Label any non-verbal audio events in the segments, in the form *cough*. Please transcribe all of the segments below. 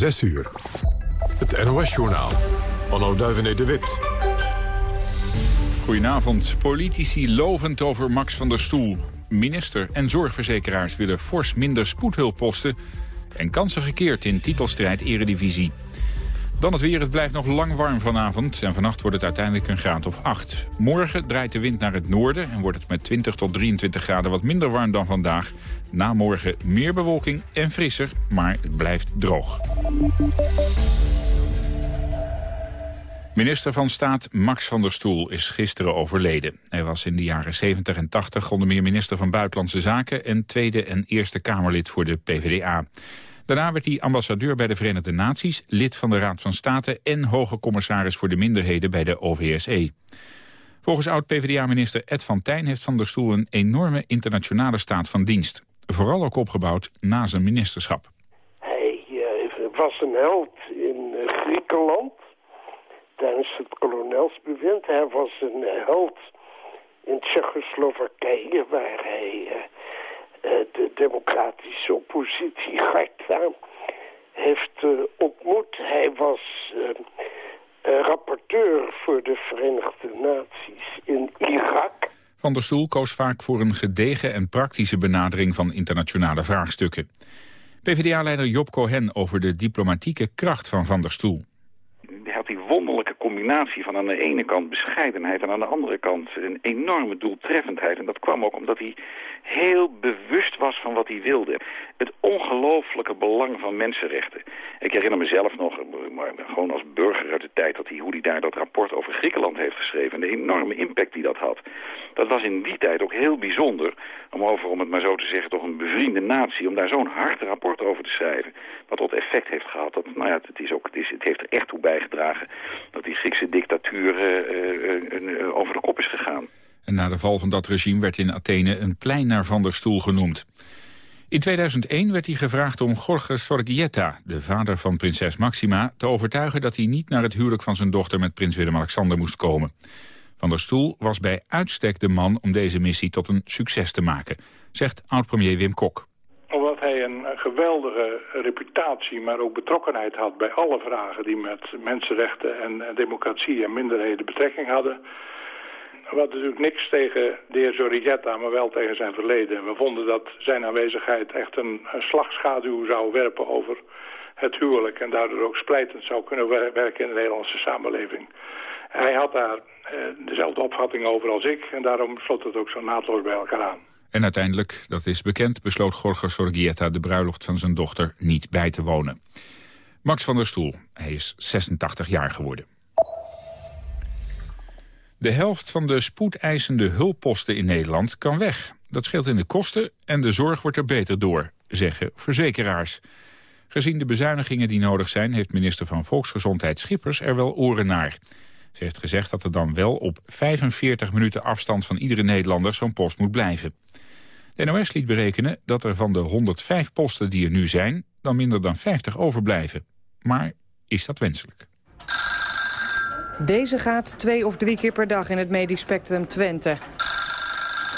6 uur. Het NOS-journaal. Anno Duivenet de Wit. Goedenavond. Politici lovend over Max van der Stoel. Minister en zorgverzekeraars willen fors minder spoedhulpposten... en kansen gekeerd in titelstrijd Eredivisie. Dan het weer. Het blijft nog lang warm vanavond. En vannacht wordt het uiteindelijk een graad of 8. Morgen draait de wind naar het noorden en wordt het met 20 tot 23 graden wat minder warm dan vandaag. Na morgen meer bewolking en frisser, maar het blijft droog. Minister van Staat Max van der Stoel is gisteren overleden. Hij was in de jaren 70 en 80 onder meer minister van Buitenlandse Zaken... en Tweede en Eerste Kamerlid voor de PvdA. Daarna werd hij ambassadeur bij de Verenigde Naties, lid van de Raad van State en hoge commissaris voor de minderheden bij de OVSE. Volgens oud-PVDA-minister Ed van Tijn heeft Van der Stoel een enorme internationale staat van dienst. Vooral ook opgebouwd na zijn ministerschap. Hij uh, was een held in uh, Griekenland tijdens het kolonelsbewind. Hij was een held in Tsjechoslowakije waar hij... Eh, de democratische oppositie Garta heeft uh, ontmoet. Hij was uh, rapporteur voor de Verenigde Naties in Irak. Van der Stoel koos vaak voor een gedegen en praktische benadering van internationale vraagstukken. PvdA-leider Job Cohen over de diplomatieke kracht van Van der Stoel combinatie van aan de ene kant bescheidenheid... en aan de andere kant een enorme doeltreffendheid. En dat kwam ook omdat hij heel bewust was van wat hij wilde. Het ongelooflijke belang van mensenrechten. Ik herinner mezelf nog, maar gewoon als burger uit de tijd... Dat hij, hoe hij daar dat rapport over Griekenland heeft geschreven... en de enorme impact die dat had. Dat was in die tijd ook heel bijzonder... om over, om het maar zo te zeggen, toch een bevriende natie... om daar zo'n hard rapport over te schrijven. Wat tot effect heeft gehad. Dat, nou ja, het, is ook, het, is, het heeft er echt toe bijgedragen... dat die Griekse dictatuur uh, uh, over de kop is gegaan. En na de val van dat regime werd in Athene een plein naar Van der Stoel genoemd. In 2001 werd hij gevraagd om Jorge Sorgietta, de vader van prinses Maxima, te overtuigen dat hij niet naar het huwelijk van zijn dochter met prins Willem-Alexander moest komen. Van der Stoel was bij uitstek de man om deze missie tot een succes te maken, zegt oud-premier Wim Kok. Omdat hij een geweldige reputatie, maar ook betrokkenheid had bij alle vragen die met mensenrechten en democratie en minderheden betrekking hadden we hadden natuurlijk niks tegen de heer Zorrigetta, maar wel tegen zijn verleden. We vonden dat zijn aanwezigheid echt een, slagschaduw zou werpen over het huwelijk... en daardoor ook splijtend zou kunnen werken in de Nederlandse samenleving. Hij had daar eh, dezelfde opvatting over als ik... en daarom sloot het ook zo naadloos bij elkaar aan. En uiteindelijk, dat is bekend, besloot Jorge Sorgietta... de bruiloft van zijn dochter niet bij te wonen. Max van der Stoel, hij is 86 jaar geworden. De helft van de spoedeisende hulpposten in Nederland kan weg. Dat scheelt in de kosten en de zorg wordt er beter door, zeggen verzekeraars. Gezien de bezuinigingen die nodig zijn... heeft minister van Volksgezondheid Schippers er wel oren naar. Ze heeft gezegd dat er dan wel op 45 minuten afstand van iedere Nederlander zo'n post moet blijven. De NOS liet berekenen dat er van de 105 posten die er nu zijn... dan minder dan 50 overblijven. Maar is dat wenselijk? Deze gaat twee of drie keer per dag in het medisch spectrum Twente.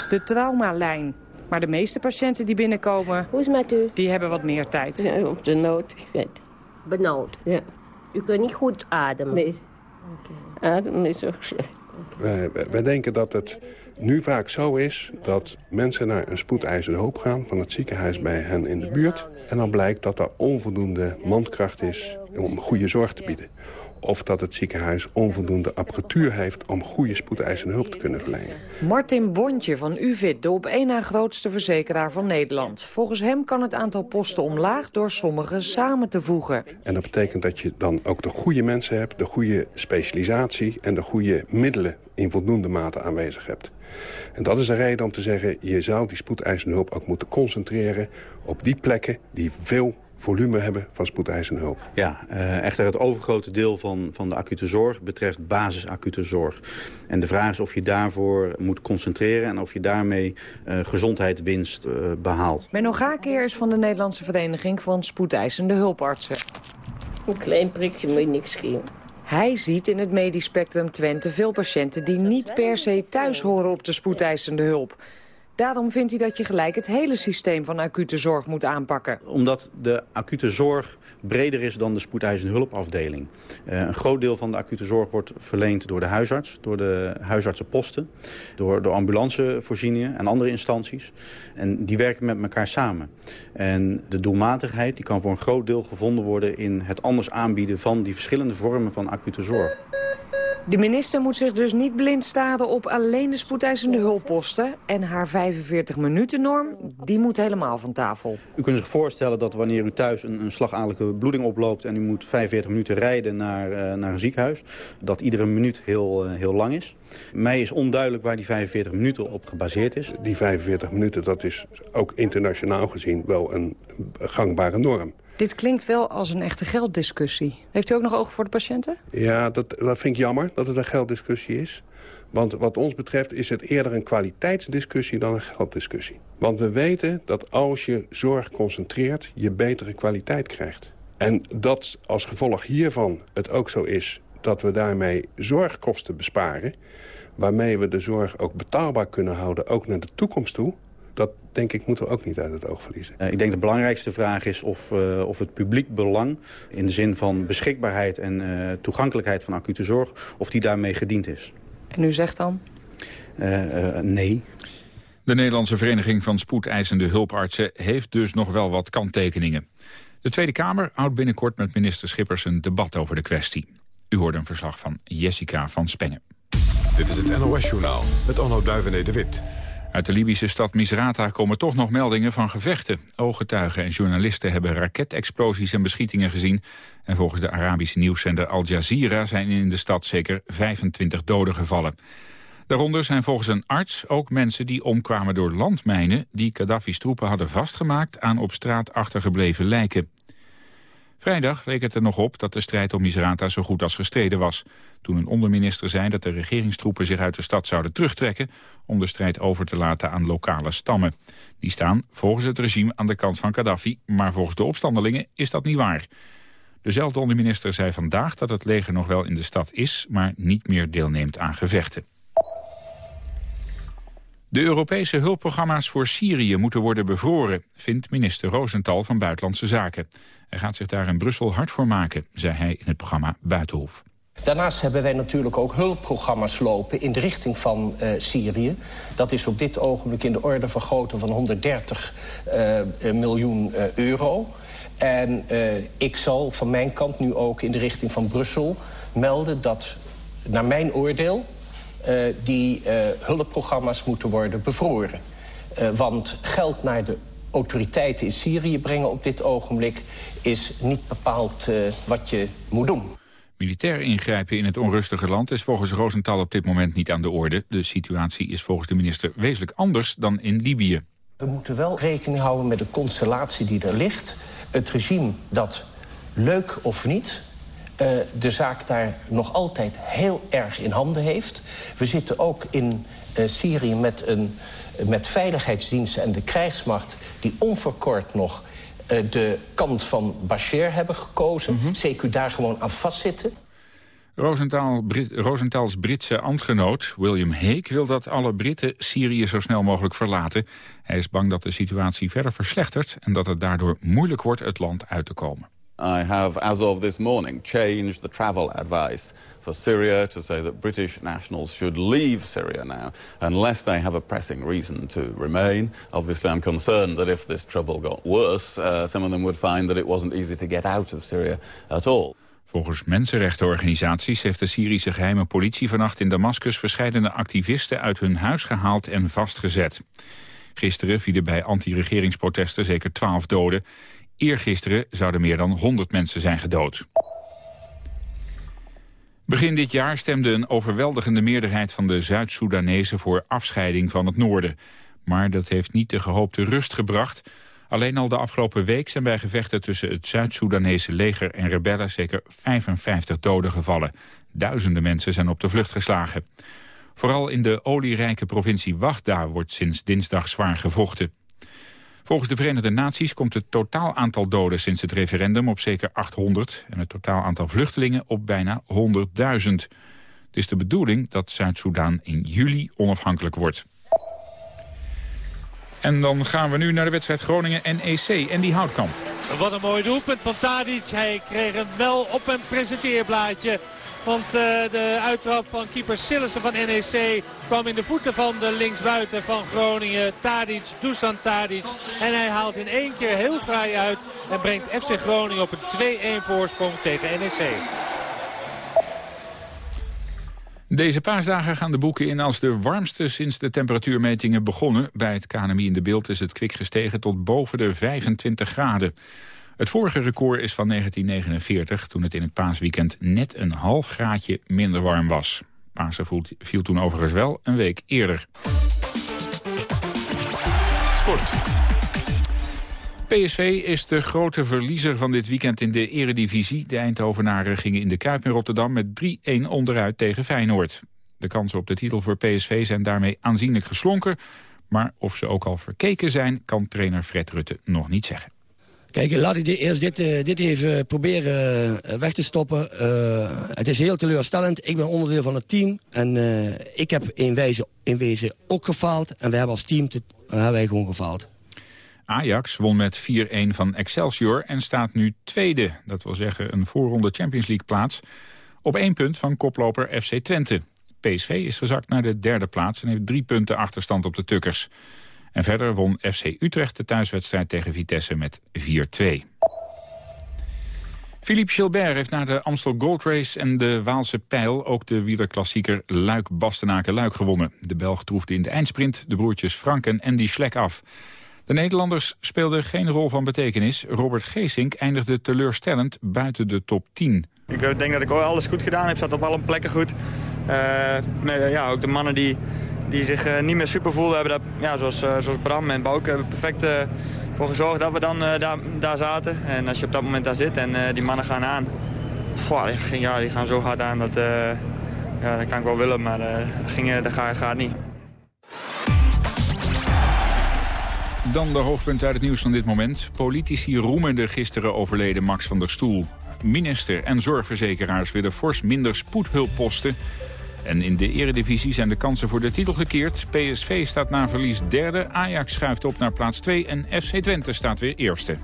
De traumalijn. Maar de meeste patiënten die binnenkomen... Hoe is het met u? Die hebben wat meer tijd. Ja, op de nood. Benauwd. Ja. U kunt niet goed ademen? Nee. Okay. Ademen is ook slecht. Wij, wij, denken dat het nu vaak zo is dat mensen naar een spoedeisende hoop gaan... van het ziekenhuis bij hen in de buurt. En dan blijkt dat er onvoldoende mankracht is om goede zorg te bieden of dat het ziekenhuis onvoldoende apparatuur heeft... om goede spoedeisende hulp te kunnen verlenen. Martin Bontje van UVIT, de op één na grootste verzekeraar van Nederland. Volgens hem kan het aantal posten omlaag door sommigen samen te voegen. En dat betekent dat je dan ook de goede mensen hebt... de goede specialisatie en de goede middelen in voldoende mate aanwezig hebt. En dat is een reden om te zeggen... je zou die spoedeisende hulp ook moeten concentreren op die plekken... die veel volume hebben van spoedeisende hulp. Ja, uh, echter het overgrote deel van, van de acute zorg betreft basisacute zorg. En de vraag is of je daarvoor moet concentreren... en of je daarmee uh, gezondheidswinst uh, behaalt. Menno Gakeer is van de Nederlandse Vereniging van Spoedeisende Hulpartsen. Een klein prikje moet niks schelen. Hij ziet in het medisch spectrum Twente veel patiënten die niet per se thuis horen op de spoedeisende hulp. Daarom vindt hij dat je gelijk het hele systeem van acute zorg moet aanpakken. Omdat de acute zorg breder is dan de spoedeisende hulpafdeling. Uh, een groot deel van de acute zorg wordt verleend door de huisarts, door de huisartsenposten, door, door ambulancevoorzieningen en andere instanties. En die werken met elkaar samen. En de doelmatigheid die kan voor een groot deel gevonden worden in het anders aanbieden van die verschillende vormen van acute zorg. De minister moet zich dus niet blind staren op alleen de spoedeisende hulpposten. En haar 45-minuten-norm, die moet helemaal van tafel. U kunt zich voorstellen dat wanneer u thuis een, een slagadelijke bloeding oploopt... en u moet 45 minuten rijden naar, uh, naar een ziekenhuis... dat iedere minuut heel, uh, heel lang is. Mij is onduidelijk waar die 45 minuten op gebaseerd is. Die 45 minuten, dat is ook internationaal gezien wel een gangbare norm. Dit klinkt wel als een echte gelddiscussie. Heeft u ook nog oog voor de patiënten? Ja, dat, dat vind ik jammer dat het een gelddiscussie is. Want wat ons betreft is het eerder een kwaliteitsdiscussie dan een gelddiscussie. Want we weten dat als je zorg concentreert, je betere kwaliteit krijgt. En dat als gevolg hiervan het ook zo is dat we daarmee zorgkosten besparen... waarmee we de zorg ook betaalbaar kunnen houden, ook naar de toekomst toe denk ik moeten we ook niet uit het oog verliezen. Uh, ik denk de belangrijkste vraag is of, uh, of het publiek belang... in de zin van beschikbaarheid en uh, toegankelijkheid van acute zorg... of die daarmee gediend is. En u zegt dan? nee. De Nederlandse Vereniging van Spoedeisende Hulpartsen... heeft dus nog wel wat kanttekeningen. De Tweede Kamer houdt binnenkort met minister Schippers... een debat over de kwestie. U hoort een verslag van Jessica van Spengen. Dit is het NOS-journaal met Onno Duivené de Wit. Uit de Libische stad Misrata komen toch nog meldingen van gevechten. Ooggetuigen en journalisten hebben raketexplosies en beschietingen gezien. En volgens de Arabische nieuwszender Al Jazeera zijn in de stad zeker 25 doden gevallen. Daaronder zijn volgens een arts ook mensen die omkwamen door landmijnen... die Gaddafi's troepen hadden vastgemaakt aan op straat achtergebleven lijken. Vrijdag leek het er nog op dat de strijd om Misrata zo goed als gestreden was. Toen een onderminister zei dat de regeringstroepen zich uit de stad zouden terugtrekken... om de strijd over te laten aan lokale stammen. Die staan volgens het regime aan de kant van Gaddafi, maar volgens de opstandelingen is dat niet waar. Dezelfde onderminister zei vandaag dat het leger nog wel in de stad is... maar niet meer deelneemt aan gevechten. De Europese hulpprogramma's voor Syrië moeten worden bevroren... vindt minister Rosenthal van Buitenlandse Zaken. Hij gaat zich daar in Brussel hard voor maken, zei hij in het programma Buitenhof. Daarnaast hebben wij natuurlijk ook hulpprogramma's lopen in de richting van uh, Syrië. Dat is op dit ogenblik in de orde van grootte van 130 uh, miljoen uh, euro. En ik zal van mijn kant nu ook in de richting van Brussel melden dat, naar mijn oordeel, die hulpprogramma's moeten worden bevroren. want geld naar de autoriteiten in Syrië brengen op dit ogenblik... is niet bepaald uh, wat je moet doen. Militair ingrijpen in het onrustige land is volgens Rosenthal op dit moment niet aan de orde. De situatie is volgens de minister wezenlijk anders dan in Libië. We moeten wel rekening houden met de constellatie die er ligt. Het regime dat, leuk of niet, uh, de zaak daar nog altijd heel erg in handen heeft. We zitten ook in uh, Syrië met een met veiligheidsdiensten en de krijgsmacht... die onverkort nog uh, de kant van Bashir hebben gekozen. Mm -hmm. CQ daar gewoon aan vastzitten. Rosenthal, Brit, Rosenthals Britse ambtgenoot William Hague wil dat alle Britten Syrië zo snel mogelijk verlaten. Hij is bang dat de situatie verder verslechtert en dat het daardoor moeilijk wordt het land uit te komen. I have, as of this morning, changed the travel advice for Syria to say that British nationals should leave Syria now unless they have a pressing reason to remain. Obviously, I'm concerned that if this trouble got worse, uh, some of them would find that it wasn't easy to get out of Syria at all. Volgens mensenrechtenorganisaties heeft de Syrische geheime politie vannacht in Damascus verschillende activisten uit hun huis gehaald en vastgezet. Gisteren vielen bij anti-regeringsprotesten zeker twaalf doden. Eergisteren zouden meer dan 100 mensen zijn gedood. Begin dit jaar stemde een overweldigende meerderheid van de Zuid-Soedanezen voor afscheiding van het noorden. Maar dat heeft niet de gehoopte rust gebracht. Alleen al de afgelopen week zijn bij gevechten tussen het Zuid-Soedanese leger en rebellen zeker 55 doden gevallen. Duizenden mensen zijn op de vlucht geslagen. Vooral in de olierijke provincie Wagda wordt sinds dinsdag zwaar gevochten. Volgens de Verenigde Naties komt het totaal aantal doden sinds het referendum op zeker 800... en het totaal aantal vluchtelingen op bijna 100.000. Het is de bedoeling dat Zuid-Soedan in juli onafhankelijk wordt. En dan gaan we nu naar de wedstrijd Groningen-NEC en die houtkamp. Wat een mooi doelpunt van Tadic. Hij kreeg hem wel op een presenteerblaadje. Want uh, de uittrap van keeper Sillessen van NEC kwam in de voeten van de linksbuiten van Groningen. Tadic, Dusan Tadic. En hij haalt in één keer heel fraai uit en brengt FC Groningen op een 2-1 voorsprong tegen NEC. Deze paasdagen gaan de boeken in als de warmste sinds de temperatuurmetingen begonnen. Bij het KNMI in de beeld is het kwik gestegen tot boven de 25 graden. Het vorige record is van 1949, toen het in het paasweekend net een half graadje minder warm was. Pasen viel toen overigens wel een week eerder. Sport. PSV is de grote verliezer van dit weekend in de eredivisie. De Eindhovenaren gingen in de Kuip in Rotterdam met 3-1 onderuit tegen Feyenoord. De kansen op de titel voor PSV zijn daarmee aanzienlijk geslonken. Maar of ze ook al verkeken zijn, kan trainer Fred Rutte nog niet zeggen. Kijk, laat ik eerst dit, eh, dit even proberen eh, weg te stoppen. Uh, het is heel teleurstellend. Ik ben onderdeel van het team. En ik heb in wezen, in wezen ook gefaald. En we hebben als team te, hebben wij gewoon gefaald. Ajax won met 4-1 van Excelsior en staat nu tweede. Dat wil zeggen een voorronde Champions League plaats. Op één punt van koploper FC Twente. PSV is gezakt naar de derde plaats en heeft drie punten achterstand op de Tukkers. En verder won FC Utrecht de thuiswedstrijd tegen Vitesse met 4-2. Philippe Gilbert heeft na de Amstel Gold Race en de Waalse Pijl... ook de wielerklassieker Luik-Bastenaken-Luik gewonnen. De Belg troefde in de eindsprint de broertjes Frank en Andy Schlek af. De Nederlanders speelden geen rol van betekenis. Robert Geesink eindigde teleurstellend buiten de top 10. Ik eh, denk dat ik alles goed gedaan heb. Zat op alle plekken goed. Uh, ja, ook de mannen die, die zich uh, niet meer super voelden hebben. Dat, ja, zoals, zoals Bram en Bouke hebben perfect voor gezorgd dat we dan daar, daar zaten. En als je op dat moment daar zit en die mannen gaan aan. Die, ja, die gaan zo hard aan. Dat, ja, dat kan ik wel willen, maar dat, ging, dat gaat, gaat niet. Dan de hoofdpunten uit het nieuws van dit moment. Politici roemen de gisteren overleden Max van der Stoel. Minister en zorgverzekeraars willen fors minder spoedhulpposten. En in de eredivisie zijn de kansen voor de titel gekeerd. PSV staat na verlies derde, Ajax schuift op naar plaats 2... en FC Twente staat weer eerste.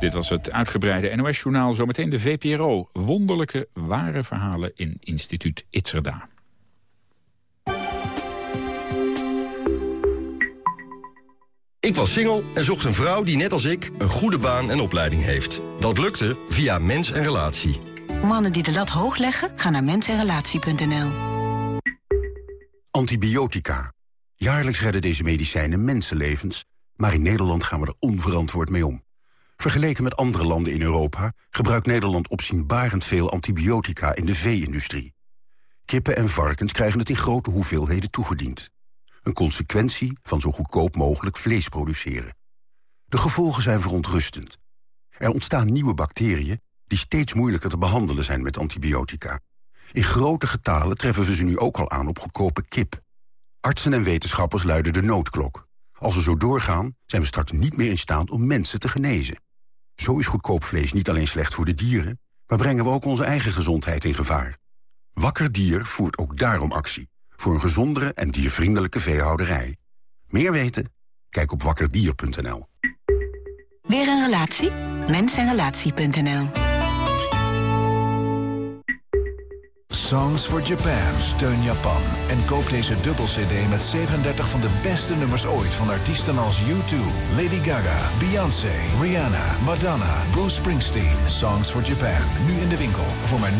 Dit was het uitgebreide NOS-journaal. Zometeen de VPRO. Wonderlijke, ware verhalen in instituut Itzerda. Ik was single en zocht een vrouw die net als ik een goede baan en opleiding heeft. Dat lukte via Mens en Relatie. Mannen die de lat hoog leggen, gaan naar mensenrelatie.nl. Antibiotica. Jaarlijks redden deze medicijnen mensenlevens... maar in Nederland gaan we er onverantwoord mee om. Vergeleken met andere landen in Europa... gebruikt Nederland opzienbarend veel antibiotica in de vee-industrie. Kippen en varkens krijgen het in grote hoeveelheden toegediend. Een consequentie van zo goedkoop mogelijk vlees produceren. De gevolgen zijn verontrustend. Er ontstaan nieuwe bacteriën die steeds moeilijker te behandelen zijn met antibiotica. In grote getalen treffen we ze nu ook al aan op goedkope kip. Artsen en wetenschappers luiden de noodklok. Als we zo doorgaan, zijn we straks niet meer in staat om mensen te genezen. Zo is goedkoop vlees niet alleen slecht voor de dieren... maar brengen we ook onze eigen gezondheid in gevaar. Wakker Dier voert ook daarom actie voor een gezondere en diervriendelijke veehouderij. Meer weten? Kijk op wakkerdier.nl. Weer een relatie? Mensenrelatie.nl Songs for Japan, steun Japan. En koop deze dubbel-cd met 37 van de beste nummers ooit... van artiesten als U2, Lady Gaga, Beyoncé, Rihanna, Madonna, Bruce Springsteen. Songs for Japan, nu in de winkel voor maar 9,99.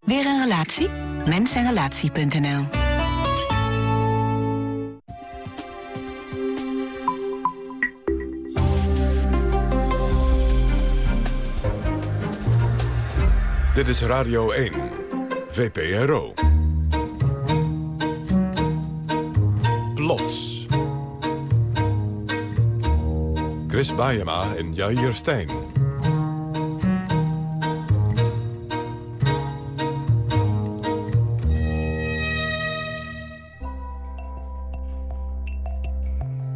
Weer een relatie? Mensenrelatie.nl Dit is Radio 1, VPRO. Plots. Chris Baiema en Jair Stijn.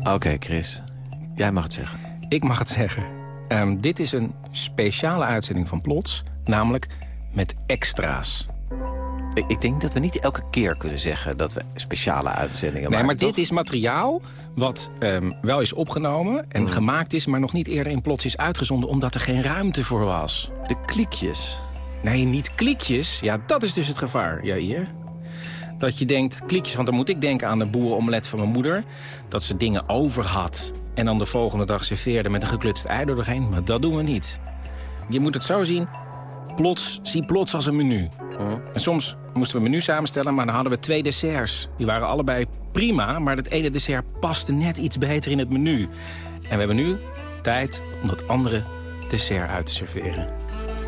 Oké, Chris. Jij mag het zeggen. Ik mag het zeggen. Um, dit is een speciale uitzending van Plots, namelijk met extra's. Ik, denk dat we niet elke keer kunnen zeggen dat we speciale uitzendingen Nee, maken. maar dit is materiaal wat ehm, wel is opgenomen en gemaakt is... maar nog niet eerder in plots is uitgezonden omdat er geen ruimte voor was. De kliekjes. Nee, niet kliekjes. Ja, dat is dus het gevaar, ja, hier. Dat je denkt, kliekjes, want dan moet ik denken aan de boerenomelet van mijn moeder. Dat ze dingen over had en dan de volgende dag serveerde met een geklutst ei er doorheen. Maar dat doen we niet. Je moet het zo zien, plots, zie plots als een menu. En soms moesten we een menu samenstellen, maar dan hadden we twee desserts. Die waren allebei prima, maar het ene dessert paste net iets beter in het menu. En we hebben nu tijd om dat andere dessert uit te serveren.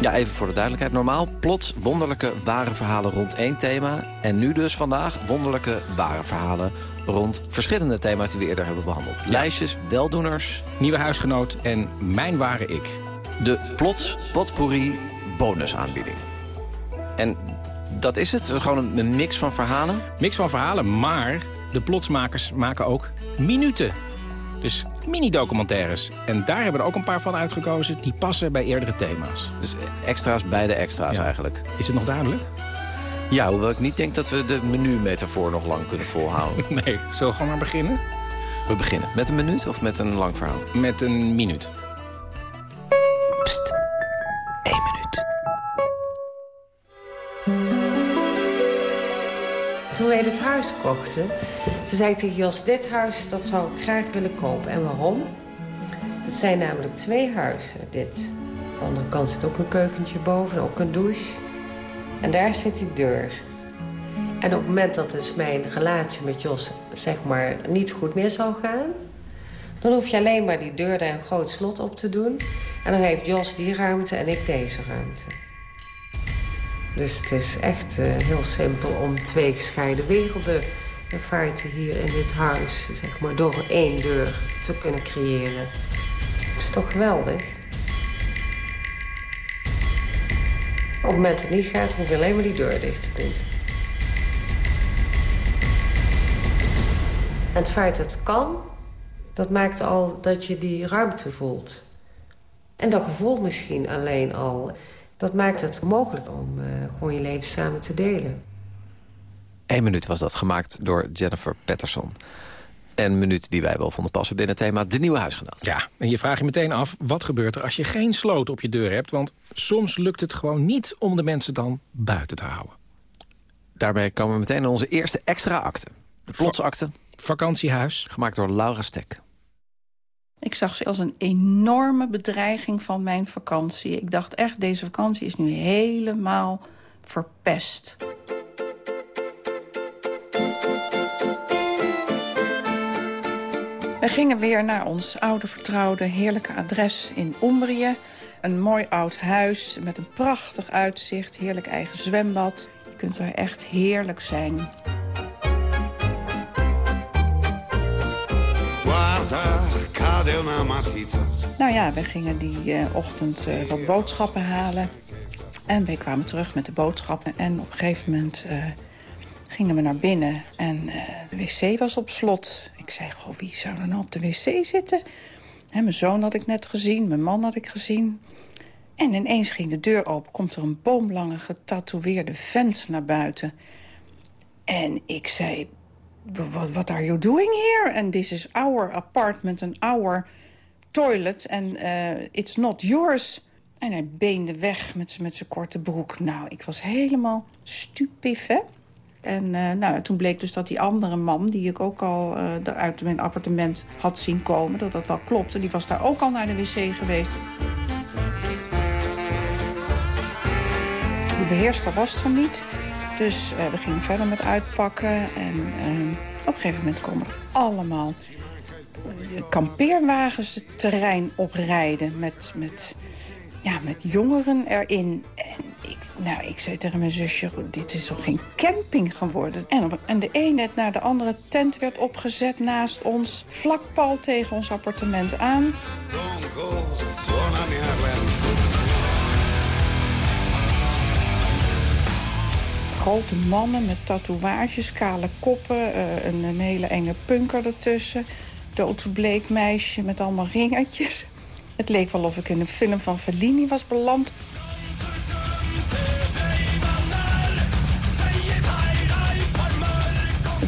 Ja, even voor de duidelijkheid. Normaal plots wonderlijke ware verhalen rond één thema. En nu dus vandaag wonderlijke ware verhalen rond verschillende thema's die we eerder hebben behandeld. Lijstjes, weldoeners. Nieuwe huisgenoot en mijn ware ik. De plots potpourri bonusaanbieding. En dat is het? Gewoon een, een mix van verhalen? Mix van verhalen, maar de plotsmakers maken ook minuten. Dus mini-documentaires. En daar hebben we er ook een paar van uitgekozen... die passen bij eerdere thema's. Dus extra's bij de extra's eigenlijk. Is het nog duidelijk? Ja, hoewel ik niet denk dat we de menu-metafoor nog lang kunnen volhouden. *laughs* Nee, zullen we gewoon maar beginnen? We beginnen. Met een minuut of met een lang verhaal? Met een minuut. Pst, Toen wij dit huis kochten, toen zei ik tegen Jos... dit huis, dat zou ik graag willen kopen. En waarom? Het zijn namelijk twee huizen, dit. Aan de andere kant zit ook een keukentje boven, ook een douche. En daar zit die deur. En op het moment dat dus mijn relatie met Jos, zeg maar, niet goed meer zou gaan... dan hoef je alleen maar die deur daar een groot slot op te doen. En dan heeft Jos die ruimte en ik deze ruimte. Dus het is echt eh, heel simpel om twee gescheiden werelden... in feite hier in dit huis, zeg maar, door één deur te kunnen creëren. Dat is toch geweldig? Op het moment dat het niet gaat, hoef je alleen maar die deur dicht te doen. En het feit dat het kan, dat maakt al dat je die ruimte voelt. En dat gevoel misschien alleen al, dat maakt het mogelijk om eh, gewoon je leven samen te delen. Eén minuut was dat, gemaakt door Jennifer Patterson. En een minuut die wij wel vonden passen binnen het thema De Nieuwe Huisgenoot. Ja, en je vraagt je meteen af, wat gebeurt er als je geen sloot op je deur hebt? Want soms lukt het gewoon niet om de mensen dan buiten te houden. Daarbij komen we meteen aan onze eerste extra acte. De plotsakte. Vakantiehuis. Gemaakt door Laura Stek. Ik zag ze als een enorme bedreiging van mijn vakantie. Ik dacht echt, deze vakantie is nu helemaal verpest. We gingen weer naar ons oude vertrouwde heerlijke adres in Umbrië. Een mooi oud huis met een prachtig uitzicht, heerlijk eigen zwembad. Je kunt er echt heerlijk zijn. Nou ja, we gingen die eh, ochtend eh, wat boodschappen halen. En we kwamen terug met de boodschappen. En op een gegeven moment eh, gingen we naar binnen. En de wc was op slot. Ik zei, goh, wie zou er nou op de wc zitten? Hè, mijn zoon had ik net gezien, mijn man had ik gezien. En ineens ging de deur open. Komt er een boomlange getatoeëerde vent naar buiten. En ik zei, what, are you doing here? And this is our apartment, and our toilet. And uh, it's not yours. En hij beende weg met zijn korte broek. Nou, ik was helemaal stupef, hè? En uh, nou, toen bleek dus dat die andere man, die ik ook al uh, uit mijn appartement had zien komen... dat dat wel klopte. Die was daar ook al naar de wc geweest. De beheerster was er niet. Dus uh, we gingen verder met uitpakken. En op een gegeven moment komen er allemaal kampeerwagens het terrein oprijden... met, met, ja, met jongeren erin. En ik, nou, ik zei tegen mijn zusje, dit is toch geen camping geworden? En, en de een net naar de andere tent werd opgezet naast ons... vlak pal tegen ons appartement aan. Grote mannen met tatoeages, kale koppen, uh, een, een hele enge punker ertussen doodsbleek meisje met allemaal ringetjes. Het leek wel of ik in een film van Fellini was beland.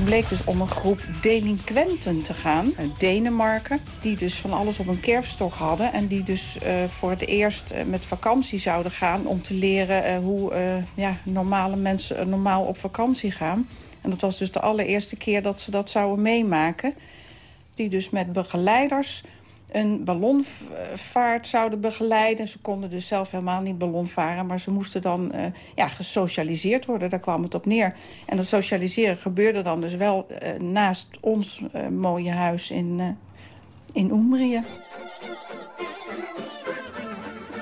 Bleek dus om een groep delinquenten te gaan uit Denemarken. Die dus van alles op een kerfstok hadden. En die dus uh, voor het eerst uh, met vakantie zouden gaan om te leren uh, hoe ja, normale mensen normaal op vakantie gaan. En dat was dus de allereerste keer dat ze dat zouden meemaken. Die dus met begeleiders een ballonvaart zouden begeleiden. Ze konden dus zelf helemaal niet ballonvaren... maar ze moesten dan uh, ja, gesocialiseerd worden. Daar kwam het op neer. En dat socialiseren gebeurde dan dus wel uh, naast ons uh, mooie huis in, in Umbrië.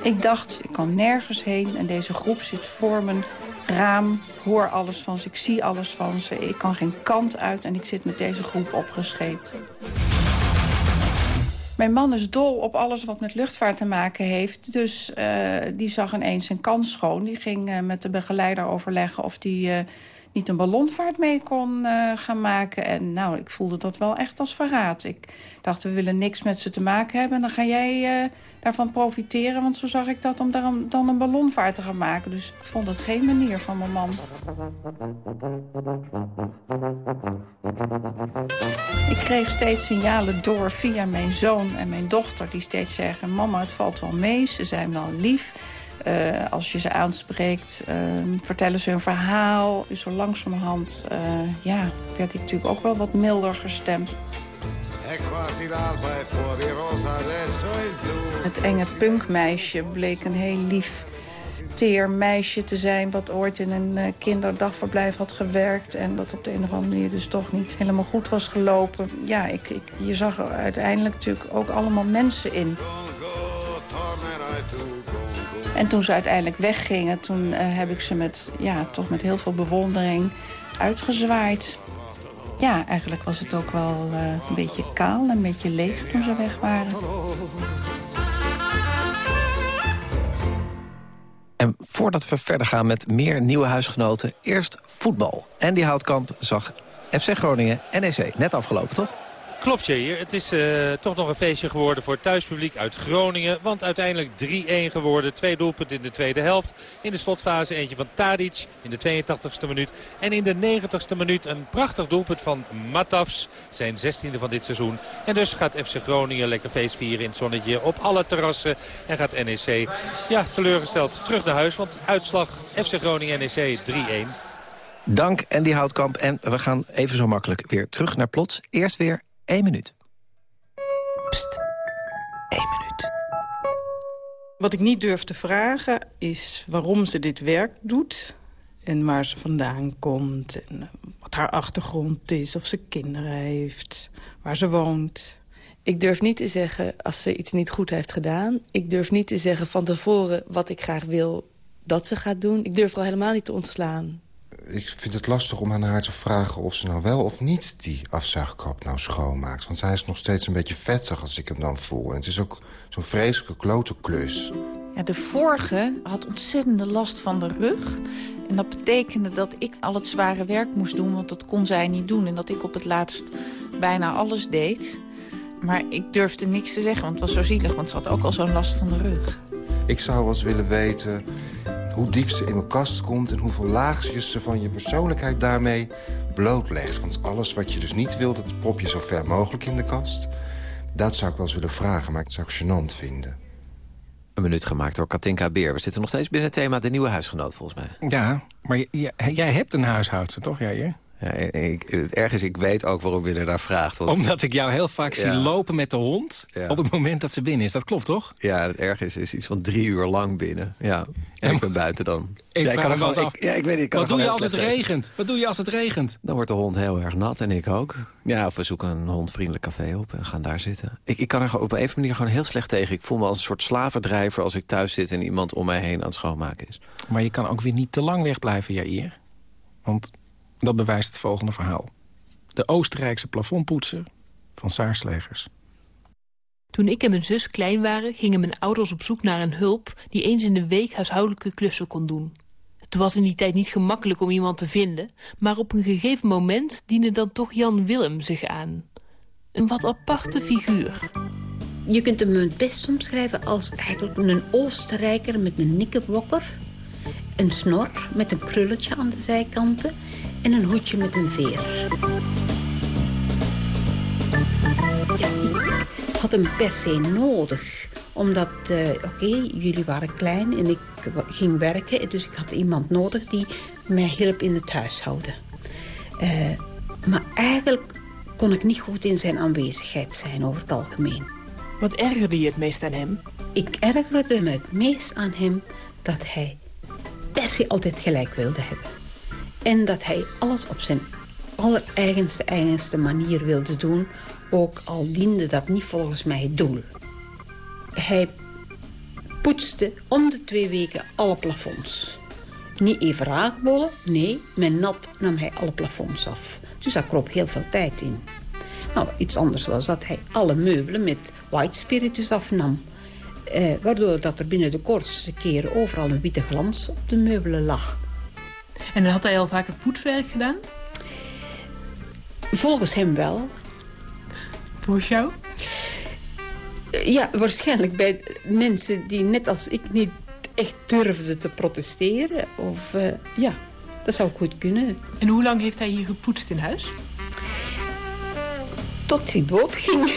Ik dacht, ik kan nergens heen en deze groep zit voor mijn raam. Hoor alles van ze, ik zie alles van ze. Ik kan geen kant uit en ik zit met deze groep opgescheept. Mijn man is dol op alles wat met luchtvaart te maken heeft. Dus uh, die zag ineens zijn kans schoon. Die ging uh, met de begeleider overleggen of die uh, niet een ballonvaart mee kon gaan maken. En nou, ik voelde dat wel echt als verraad. Ik dacht, we willen niks met ze te maken hebben. En dan ga jij daarvan profiteren. Want zo zag ik dat om daar dan een ballonvaart te gaan maken. Dus ik vond het geen manier van mijn man. Ik kreeg steeds signalen door via mijn zoon en mijn dochter... die steeds zeggen, mama, het valt wel mee, ze zijn wel lief... Uh, als je ze aanspreekt, uh, vertellen ze hun verhaal. Dus zo langzamerhand uh, ja, werd ik natuurlijk ook wel wat milder gestemd. Het enge punkmeisje bleek een heel lief teer meisje te zijn... wat ooit in een uh, kinderdagverblijf had gewerkt... en dat op de een of andere manier dus toch niet helemaal goed was gelopen. Ja, ik, ik, je zag er uiteindelijk natuurlijk ook allemaal mensen in. En toen ze uiteindelijk weggingen, toen uh, heb ik ze met, ja, toch met heel veel bewondering uitgezwaaid. Ja, eigenlijk was het ook wel uh, een beetje kaal en een beetje leeg toen ze weg waren. En voordat we verder gaan met meer nieuwe huisgenoten, eerst voetbal. Andy Houtkamp zag FC Groningen NEC net afgelopen, toch? Klopt, hier. Het is uh, toch nog een feestje geworden voor het thuispubliek uit Groningen. Want uiteindelijk 3-1 geworden. Twee doelpunten in de tweede helft. In de slotfase eentje van Tadic in de 82e minuut. En in de 90e minuut een prachtig doelpunt van Matafs. Zijn 16e van dit seizoen. En dus gaat FC Groningen lekker feest vieren in het zonnetje op alle terrassen. En gaat NEC ja, teleurgesteld terug naar huis. Want uitslag FC Groningen NEC 3-1. Dank Andy Houtkamp. En we gaan even zo makkelijk weer terug naar Plots. Eerst weer 1 minuut. Pst, 1 minuut. Wat ik niet durf te vragen is waarom ze dit werk doet... en waar ze vandaan komt en wat haar achtergrond is... of ze kinderen heeft, waar ze woont. Ik durf niet te zeggen als ze iets niet goed heeft gedaan. Ik durf niet te zeggen van tevoren wat ik graag wil dat ze gaat doen. Ik durf er al helemaal niet te ontslaan ik vind het lastig om aan haar te vragen of ze nou wel of niet die afzuigkap nou schoonmaakt. Want hij is nog steeds een beetje vettig als ik hem dan voel. En het is ook zo'n vreselijke klote klus. Ja, de vorige had ontzettende last van de rug. En dat betekende dat ik al het zware werk moest doen, want dat kon zij niet doen. En dat ik op het laatst bijna alles deed. Maar ik durfde niks te zeggen, want het was zo zielig, want ze had ook al zo'n last van de rug. Ik zou wel eens willen weten hoe diep ze in mijn kast komt... en hoeveel laagjes ze van je persoonlijkheid daarmee blootlegt. Want alles wat je dus niet wilt, dat prop je zo ver mogelijk in de kast. Dat zou ik wel eens willen vragen, maar dat zou ik gênant vinden. Een minuut gemaakt door Katinka Beer. We zitten nog steeds binnen het thema de nieuwe huisgenoot, volgens mij. Ja, maar jij hebt een huishoudster, toch? Jij, ja, ik, het erg is, ik weet ook waarom je er naar vraagt. Want... Omdat ik jou heel vaak zie lopen met de hond op het moment dat ze binnen is. Dat klopt, toch? Ja, het erg is, is iets van drie uur lang binnen. Ja. En ik ben buiten dan. Ik, ja, ik kan er gewoon, ik, ja, ik weet, ik kan Wat doe je als het regent? Wat doe je als het regent? Dan wordt de hond heel erg nat en ik ook. Ja, of we zoeken een hondvriendelijk café op en gaan daar zitten. Ik, ik kan er op een manier gewoon heel slecht tegen. Ik voel me als een soort slavendrijver als ik thuis zit... en iemand om mij heen aan het schoonmaken is. Maar je kan ook weer niet te lang wegblijven, Jair. Want dat bewijst het volgende verhaal. De Oostenrijkse plafondpoetser van Saarslegers. Toen ik en mijn zus klein waren, gingen mijn ouders op zoek naar een hulp... die eens in de week huishoudelijke klussen kon doen. Het was in die tijd niet gemakkelijk om iemand te vinden... maar op een gegeven moment diende dan toch Jan Willem zich aan. Een wat aparte figuur. Je kunt hem het best omschrijven als eigenlijk een Oostenrijker met een nikkerblokker... een snor met een krulletje aan de zijkanten en een hoedje met een veer. Ja, ik had hem per se nodig. Omdat, uh, oké, jullie waren klein en ik ging werken. Dus ik had iemand nodig die mij hielp in het huishouden. Uh, maar eigenlijk kon ik niet goed in zijn aanwezigheid zijn over het algemeen. Wat ergerde je het meest aan hem? Ik ergerde me het meest aan hem dat hij per se altijd gelijk wilde hebben. En dat hij alles op zijn allereigenste eigenste manier wilde doen... ook al diende dat niet volgens mij het doel. Hij poetste om de twee weken alle plafonds. Niet even raakbollen, nee, met nat nam hij alle plafonds af. Dus daar kroop heel veel tijd in. Nou, iets anders was dat hij alle meubelen met white spiritus afnam. Eh, waardoor dat er binnen de kortste keren overal een witte glans op de meubelen lag. En had hij al vaker poetswerk gedaan? Volgens hem wel. Volgens jou? Ja, waarschijnlijk bij mensen die net als ik niet echt durfden te protesteren. Of uh, ja, dat zou goed kunnen. En hoe lang heeft hij hier gepoetst in huis? Tot hij doodging.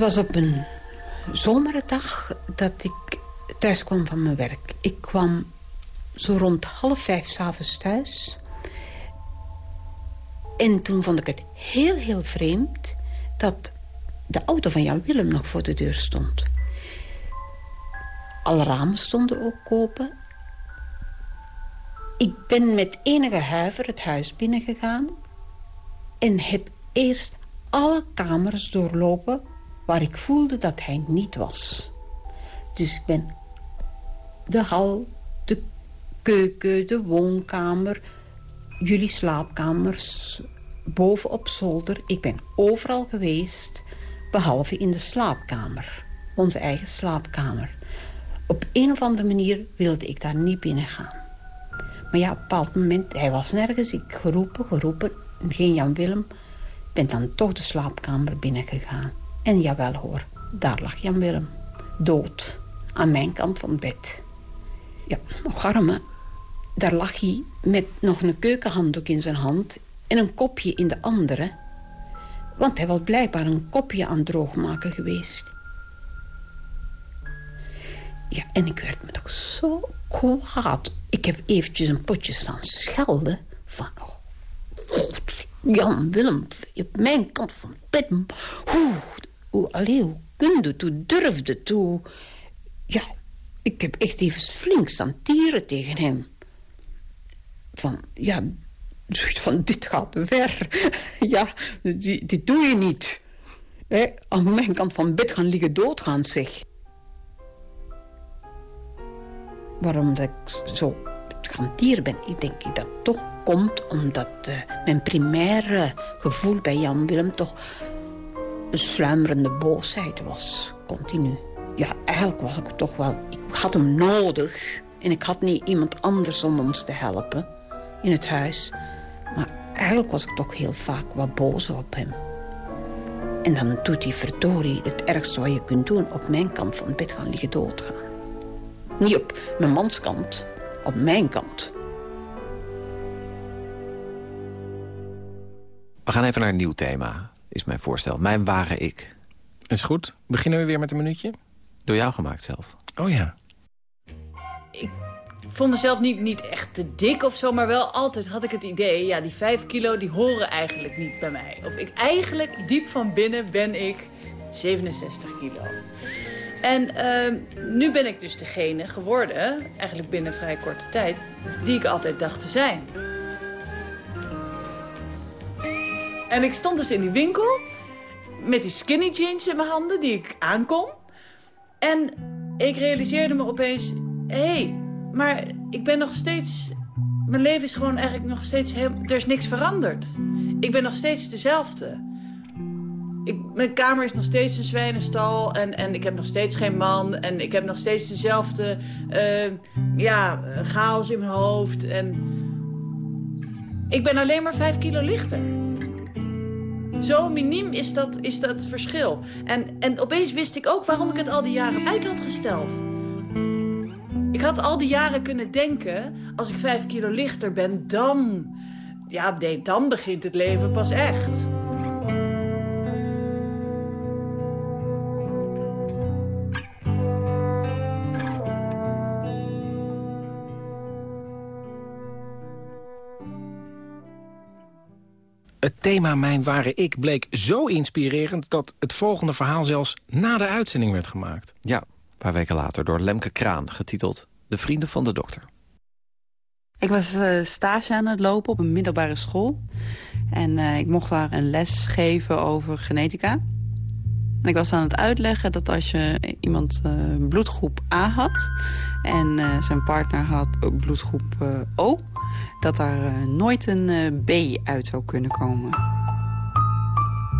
Was op een zomerdag dat ik thuis kwam van mijn werk. Ik kwam zo rond half vijf s'avonds thuis. En toen vond ik het heel, heel vreemd... dat de auto van Jan Willem nog voor de deur stond. Alle ramen stonden ook open. Ik ben met enige huiver het huis binnengegaan... en heb eerst alle kamers doorlopen... waar ik voelde dat hij niet was. Dus ik ben de hal, de keuken, de woonkamer... jullie slaapkamers, boven op zolder. Ik ben overal geweest, behalve in de slaapkamer. Onze eigen slaapkamer. Op een of andere manier wilde ik daar niet binnen gaan. Maar ja, op een bepaald moment, hij was nergens. Ik geroepen, geroepen, geen Jan Willem. Ben dan toch de slaapkamer binnengegaan. En jawel hoor, daar lag Jan Willem. Dood. Aan mijn kant van het bed. Ja, nog arme. Daar lag hij met nog een keukenhanddoek in zijn hand... en een kopje in de andere. Want hij was blijkbaar een kopje aan het droogmaken geweest. Ja, en ik werd me toch zo kwaad. Ik heb eventjes een potje staan schelden. Van, oh, Jan Willem, op mijn kant van het bed. Hoe, hoe, allee, hoe kun je Hoe durfde toe? Ja, ik heb echt even flink staan tieren tegen hem. Van, ja, van dit gaat ver. *laughs* ja, dit, doe je niet. He, aan mijn kant van bed gaan liggen doodgaan, zeg. waarom dat ik zo garantier ben. Ik denk dat toch komt omdat uh, mijn primaire gevoel bij Jan Willem toch een sluimerende boosheid was. Continu. Ja, eigenlijk was ik toch wel... Ik had hem nodig. En ik had niet iemand anders om ons te helpen in het huis. Maar eigenlijk was ik toch heel vaak wat boos op hem. En dan doet hij verdorie het ergste wat je kunt doen... op mijn kant van het bed gaan liggen doodgaan. Niet op mijn mans kant, op mijn kant. We gaan even naar een nieuw thema, is mijn voorstel. Mijn ware ik. Is goed. Beginnen we weer met een minuutje? Door jou gemaakt zelf. Oh ja. Ik vond mezelf niet, niet echt te dik of zo, maar wel altijd had ik het idee... ja, die vijf kilo, die horen eigenlijk niet bij mij. Of ik eigenlijk, diep van binnen, ben ik 67 kilo. En uh, nu ben ik dus degene geworden, eigenlijk binnen vrij korte tijd, die ik altijd dacht te zijn. En ik stond dus in die winkel met die skinny jeans in mijn handen die ik aankom. En ik realiseerde me opeens, hé, hey, maar ik ben nog steeds... Mijn leven is gewoon eigenlijk nog steeds... Heel, er is niks veranderd. Ik ben nog steeds dezelfde ik, mijn kamer is nog steeds een zwijnenstal. En, en ik heb nog steeds geen man. En ik heb nog steeds dezelfde uh, ja, chaos in mijn hoofd. En ik ben alleen maar vijf kilo lichter. Zo miniem is dat, is dat verschil. En, en opeens wist ik ook waarom ik het al die jaren uit had gesteld. Ik had al die jaren kunnen denken... als ik vijf kilo lichter ben, dan... Ja, dan begint het leven pas echt. Het thema Mijn Ware Ik bleek zo inspirerend... dat het volgende verhaal zelfs na de uitzending werd gemaakt. Ja, een paar weken later door Lemke Kraan, getiteld De Vrienden van de Dokter. Ik was uh, stage aan het lopen op een middelbare school. En uh, ik mocht daar een les geven over genetica. En ik was aan het uitleggen dat als je iemand uh, bloedgroep A had... en zijn partner had bloedgroep O dat er uh, nooit een uh, B uit zou kunnen komen.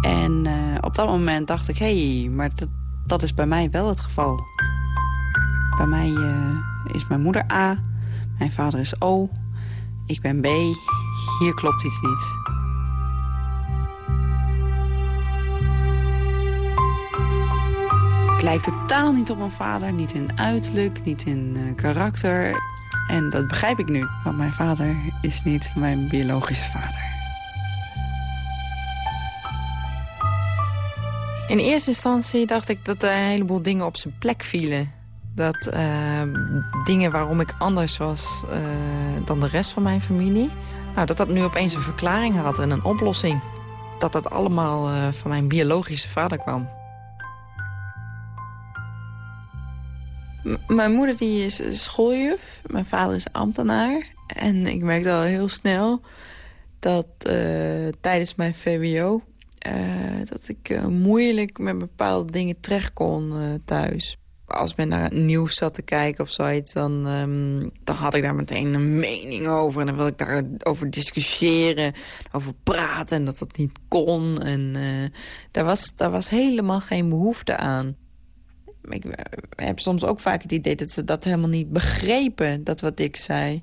En uh, op dat moment dacht ik, hé, hey, maar dat, dat is bij mij wel het geval. Bij mij is mijn moeder A, mijn vader is O, ik ben B. Hier klopt iets niet. Ik lijk totaal niet op mijn vader, niet in uiterlijk, niet in karakter. En dat begrijp ik nu, want mijn vader is niet mijn biologische vader. In eerste instantie dacht ik dat er een heleboel dingen op zijn plek vielen. Dat uh, dingen waarom ik anders was uh, dan de rest van mijn familie... Nou, dat dat nu opeens een verklaring had en een oplossing. Dat dat allemaal uh, van mijn biologische vader kwam. Mijn moeder die is schooljuf. Mijn vader is ambtenaar. En ik merkte al heel snel dat uh, tijdens mijn VWO... Uh, dat ik uh, moeilijk met bepaalde dingen terecht kon thuis. Als men naar het nieuws zat te kijken of zoiets... Dan, um, dan had ik daar meteen een mening over. En dan wilde ik daarover discussiëren, over praten... en dat dat niet kon. En daar, was, daar was helemaal geen behoefte aan ik heb soms ook vaak het idee dat ze dat helemaal niet begrepen, dat wat ik zei.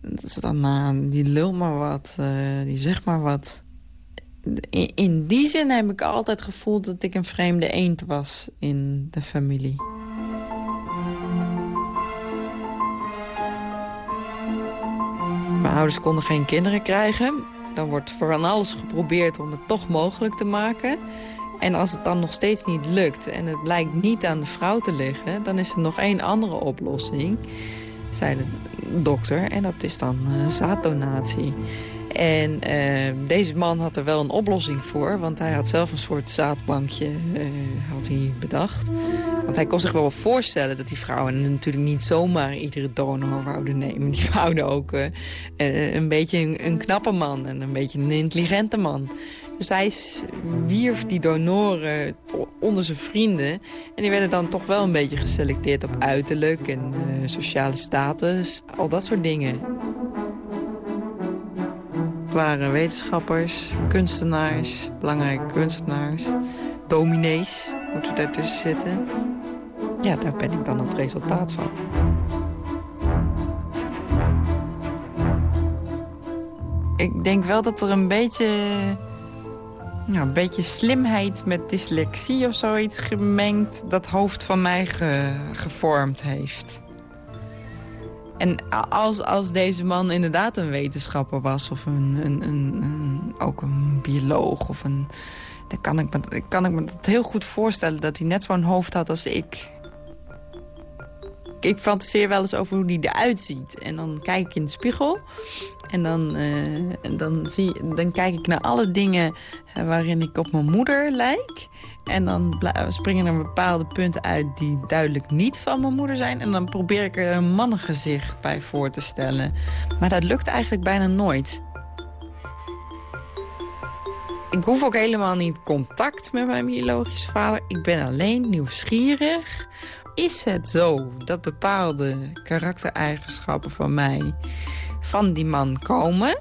Dat ze dan, nou, die lul maar wat, uh, die zeg maar wat. In, in, die zin heb ik altijd gevoeld dat ik een vreemde eend was in de familie. Mijn ouders konden geen kinderen krijgen. Dan wordt van alles geprobeerd om het toch mogelijk te maken. En als het dan nog steeds niet lukt en het blijkt niet aan de vrouw te liggen... dan is er nog één andere oplossing, zei de dokter. En dat is dan uh, zaaddonatie. En uh, deze man had er wel een oplossing voor. Want hij had zelf een soort zaadbankje uh, had hij bedacht. Want hij kon zich wel voorstellen dat die vrouwen natuurlijk niet zomaar iedere donor wouden nemen. Die wouden ook uh, een beetje een, knappe man en een beetje een intelligente man. Hij wierf die donoren onder zijn vrienden. En die werden dan toch wel een beetje geselecteerd op uiterlijk en sociale status. Al dat soort dingen waren wetenschappers, kunstenaars, belangrijke kunstenaars, dominees moeten daartussen zitten. Ja, daar ben ik dan het resultaat van. Ik denk wel dat er een beetje, ja, een beetje slimheid met dyslexie of zoiets gemengd... dat hoofd van mij gevormd heeft. En als, als deze man inderdaad een wetenschapper was... of een, een, een, een ook een bioloog of een... dan kan ik, me, kan ik me dat heel goed voorstellen... dat hij net zo'n hoofd had als ik. Ik fantaseer wel eens over hoe hij eruit ziet. En dan kijk ik in de spiegel... En dan, uh, dan, zie, dan kijk ik naar alle dingen waarin ik op mijn moeder lijk. En dan springen er bepaalde punten uit die duidelijk niet van mijn moeder zijn. En dan probeer ik er een mannengezicht bij voor te stellen. Maar dat lukt eigenlijk bijna nooit. Ik hoef ook helemaal niet contact met mijn biologische vader. Ik ben alleen nieuwsgierig. Is het zo dat bepaalde karaktereigenschappen van mij van die man komen?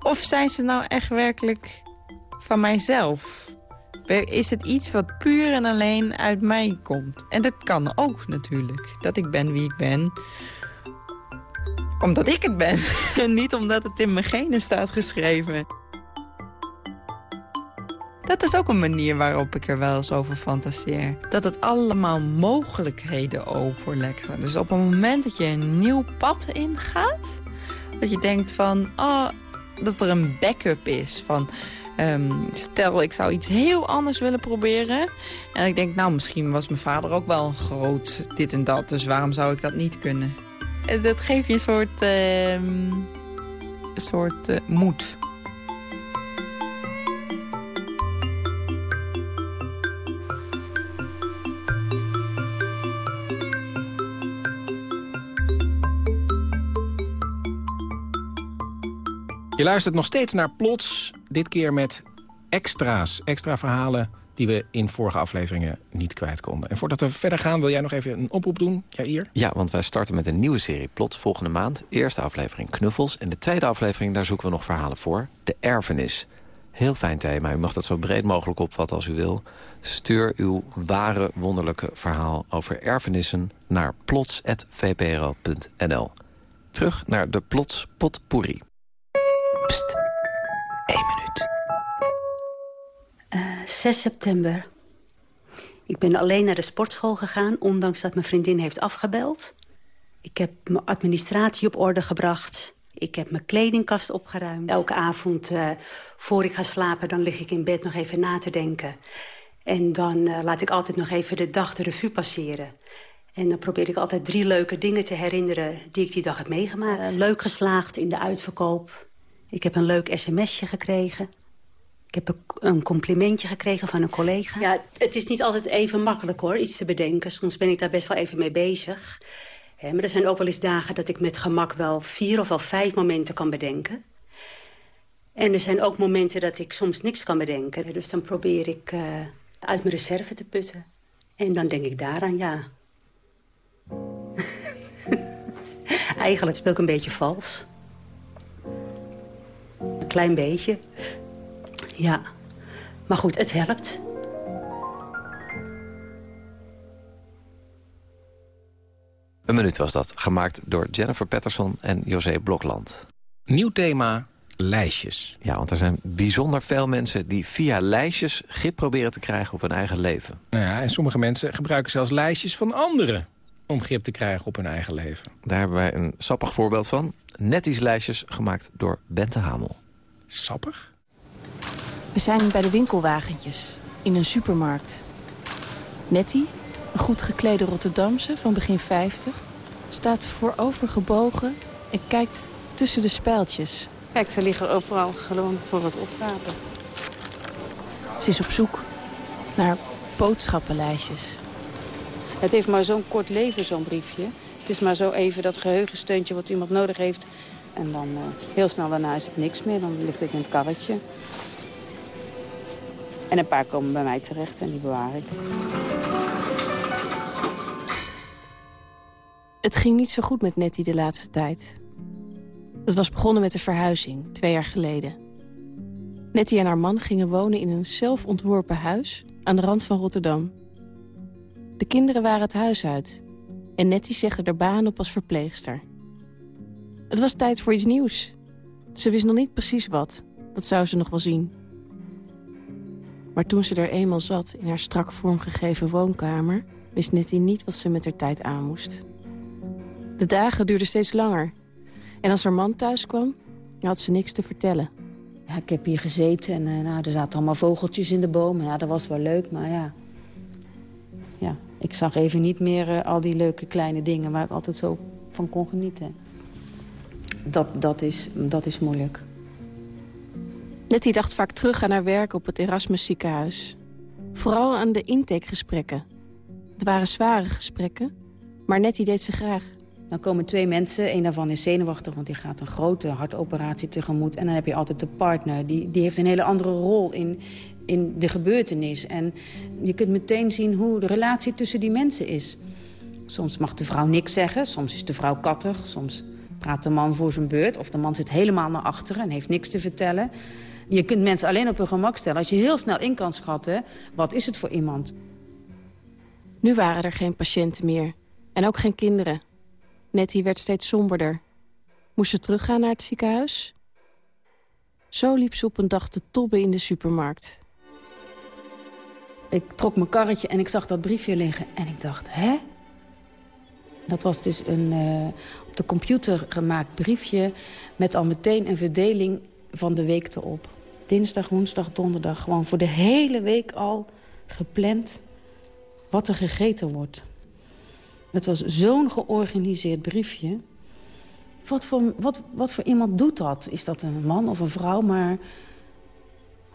Of zijn ze nou echt werkelijk van mijzelf? Is het iets wat puur en alleen uit mij komt? En dat kan ook natuurlijk, dat ik ben wie ik ben omdat ik het ben. *laughs* En niet omdat het in mijn genen staat geschreven. Dat is ook een manier waarop ik er wel eens over fantaseer. Dat het allemaal mogelijkheden openlegt. Dus op het moment dat je een nieuw pad ingaat... dat je denkt van, oh, dat er een backup is van... Ehm, stel, ik zou iets heel anders willen proberen. En ik denk, nou, misschien was mijn vader ook wel groot dit en dat. Dus waarom zou ik dat niet kunnen? Eh, dat geeft je een soort, uh, soort uh, moed. Je luistert nog steeds naar Plots, dit keer met extra's. Extra verhalen die we in vorige afleveringen niet kwijt konden. En voordat we verder gaan, wil jij nog even een oproep doen, Jair? Ja, want wij starten met een nieuwe serie Plots volgende maand. Eerste aflevering Knuffels. En de tweede aflevering, daar zoeken we nog verhalen voor. De erfenis. Heel fijn thema. U mag dat zo breed mogelijk opvatten als u wil. Stuur uw ware, wonderlijke verhaal over erfenissen naar plots.vpro.nl. Terug naar de Plots Potpourri. Pst, één minuut. Uh, 6 september. Ik ben alleen naar de sportschool gegaan, ondanks dat mijn vriendin heeft afgebeld. Ik heb mijn administratie op orde gebracht. Ik heb mijn kledingkast opgeruimd. Elke avond, uh, voor ik ga slapen, dan lig ik in bed nog even na te denken. En dan uh, laat ik altijd nog even de dag de revue passeren. En dan probeer ik altijd drie leuke dingen te herinneren die ik die dag heb meegemaakt. Uh, leuk geslaagd in de uitverkoop. Ik heb een leuk sms'je gekregen. Ik heb een complimentje gekregen van een collega. Ja, het is niet altijd even makkelijk hoor, iets te bedenken. Soms ben ik daar best wel even mee bezig. maar er zijn ook wel eens dagen dat ik met gemak wel vier of wel vijf momenten kan bedenken. En er zijn ook momenten dat ik soms niks kan bedenken. Dus dan probeer ik uh, uit mijn reserve te putten. En dan denk ik daaraan, ja. *laughs* Eigenlijk speel ik een beetje vals. Een klein beetje. Ja. Maar goed, het helpt. Een minuut was dat, gemaakt door Jennifer Patterson en José Blokland. Nieuw thema, lijstjes. Ja, want er zijn bijzonder veel mensen die via lijstjes grip proberen te krijgen op hun eigen leven. Nou ja, en sommige mensen gebruiken zelfs lijstjes van anderen om grip te krijgen op hun eigen leven. Daar hebben wij een sappig voorbeeld van. Netties lijstjes gemaakt door Bente Hamel. Sappig? We zijn bij de winkelwagentjes in een supermarkt. Nettie, een goed geklede Rotterdamse van begin 50... staat voorovergebogen en kijkt tussen de spijltjes. Kijk, ze liggen overal gewoon voor het oprapen. Ze is op zoek naar boodschappenlijstjes. Het heeft maar zo'n kort leven, zo'n briefje. Het is maar zo even dat geheugensteuntje wat iemand nodig heeft. En dan uh, heel snel daarna is het niks meer. Dan ligt het in het karretje. En een paar komen bij mij terecht en die bewaar ik. Het ging niet zo goed met Nettie de laatste tijd. Het was begonnen met de verhuizing, twee jaar geleden. Nettie en haar man gingen wonen in een zelfontworpen huis aan de rand van Rotterdam. De kinderen waren het huis uit en Nettie zegde er baan op als verpleegster. Het was tijd voor iets nieuws. Ze wist nog niet precies wat, dat zou ze nog wel zien. Maar toen ze er eenmaal zat in haar strak vormgegeven woonkamer... wist Nettie niet wat ze met haar tijd aan moest. De dagen duurden steeds langer. En als haar man thuis kwam, had ze niks te vertellen. Ja, ik heb hier gezeten en uh, nou, er zaten allemaal vogeltjes in de bomen. Ja, dat was wel leuk, maar ja... ja ik zag even niet meer uh, al die leuke kleine dingen... waar ik altijd zo van kon genieten. Dat, dat, is, dat is moeilijk. Nettie dacht vaak terug aan haar werk op het Erasmus ziekenhuis. Vooral aan de intakegesprekken. Het waren zware gesprekken, maar Nettie deed ze graag. Dan komen twee mensen, een daarvan is zenuwachtig... want die gaat een grote hartoperatie tegemoet. En dan heb je altijd de partner, die, die heeft een hele andere rol in, in de gebeurtenis. En je kunt meteen zien hoe de relatie tussen die mensen is. Soms mag de vrouw niks zeggen, soms is de vrouw kattig... soms praat de man voor zijn beurt of de man zit helemaal naar achteren... en heeft niks te vertellen... Je kunt mensen alleen op hun gemak stellen als je heel snel in kan schatten... wat is het voor iemand. Nu waren er geen patiënten meer. En ook geen kinderen. Nettie werd steeds somberder. Moest ze teruggaan naar het ziekenhuis? Zo liep ze op een dag te tobben in de supermarkt. Ik trok mijn karretje en ik zag dat briefje liggen. En ik dacht, hè? Dat was dus een uh, op de computer gemaakt briefje... met al meteen een verdeling van de week erop. Dinsdag, woensdag, donderdag. Gewoon voor de hele week al gepland wat er gegeten wordt. Het was zo'n georganiseerd briefje. Wat voor, wat, wat voor iemand doet dat? Is dat een man of een vrouw? Maar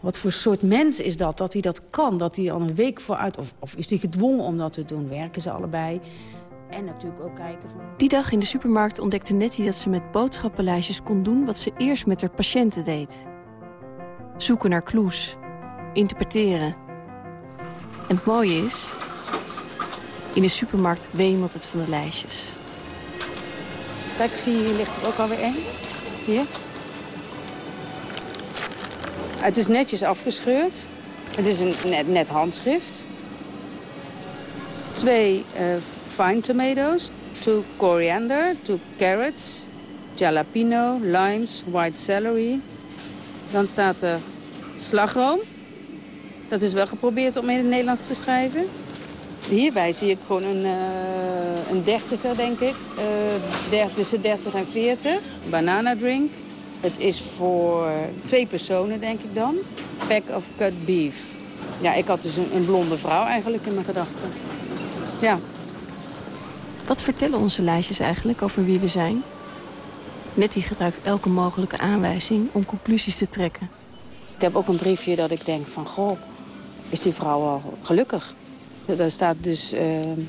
wat voor soort mens is dat, dat hij dat kan? Dat hij al een week vooruit... Of, of is hij gedwongen om dat te doen? Werken ze allebei? En natuurlijk ook kijken van... Die dag in de supermarkt ontdekte Nettie dat ze met boodschappenlijstjes kon doen... wat ze eerst met haar patiënten deed. Zoeken naar clues. Interpreteren. En het mooie is... in de supermarkt wemelt het van de lijstjes. Kijk, zie je, hier ligt er ook alweer één. Hier. Het is netjes afgescheurd. Het is een net, net handschrift. Twee uh, fine tomatoes, two coriander, two carrots, jalapeno, limes, white celery. Dan staat er slagroom. Dat is wel geprobeerd om in het Nederlands te schrijven. Hierbij zie ik gewoon een, uh, een dertiger, denk ik. Uh, tussen 30 en 40. Banana drink. Het is voor twee personen, denk ik dan. Pack of cut beef. Ja, ik had dus een, een blonde vrouw eigenlijk in mijn gedachten. Ja. Wat vertellen onze lijstjes eigenlijk over wie we zijn? Nettie gebruikt elke mogelijke aanwijzing om conclusies te trekken. Ik heb ook een briefje dat ik denk van... goh, is die vrouw al gelukkig? Daar staat dus uh,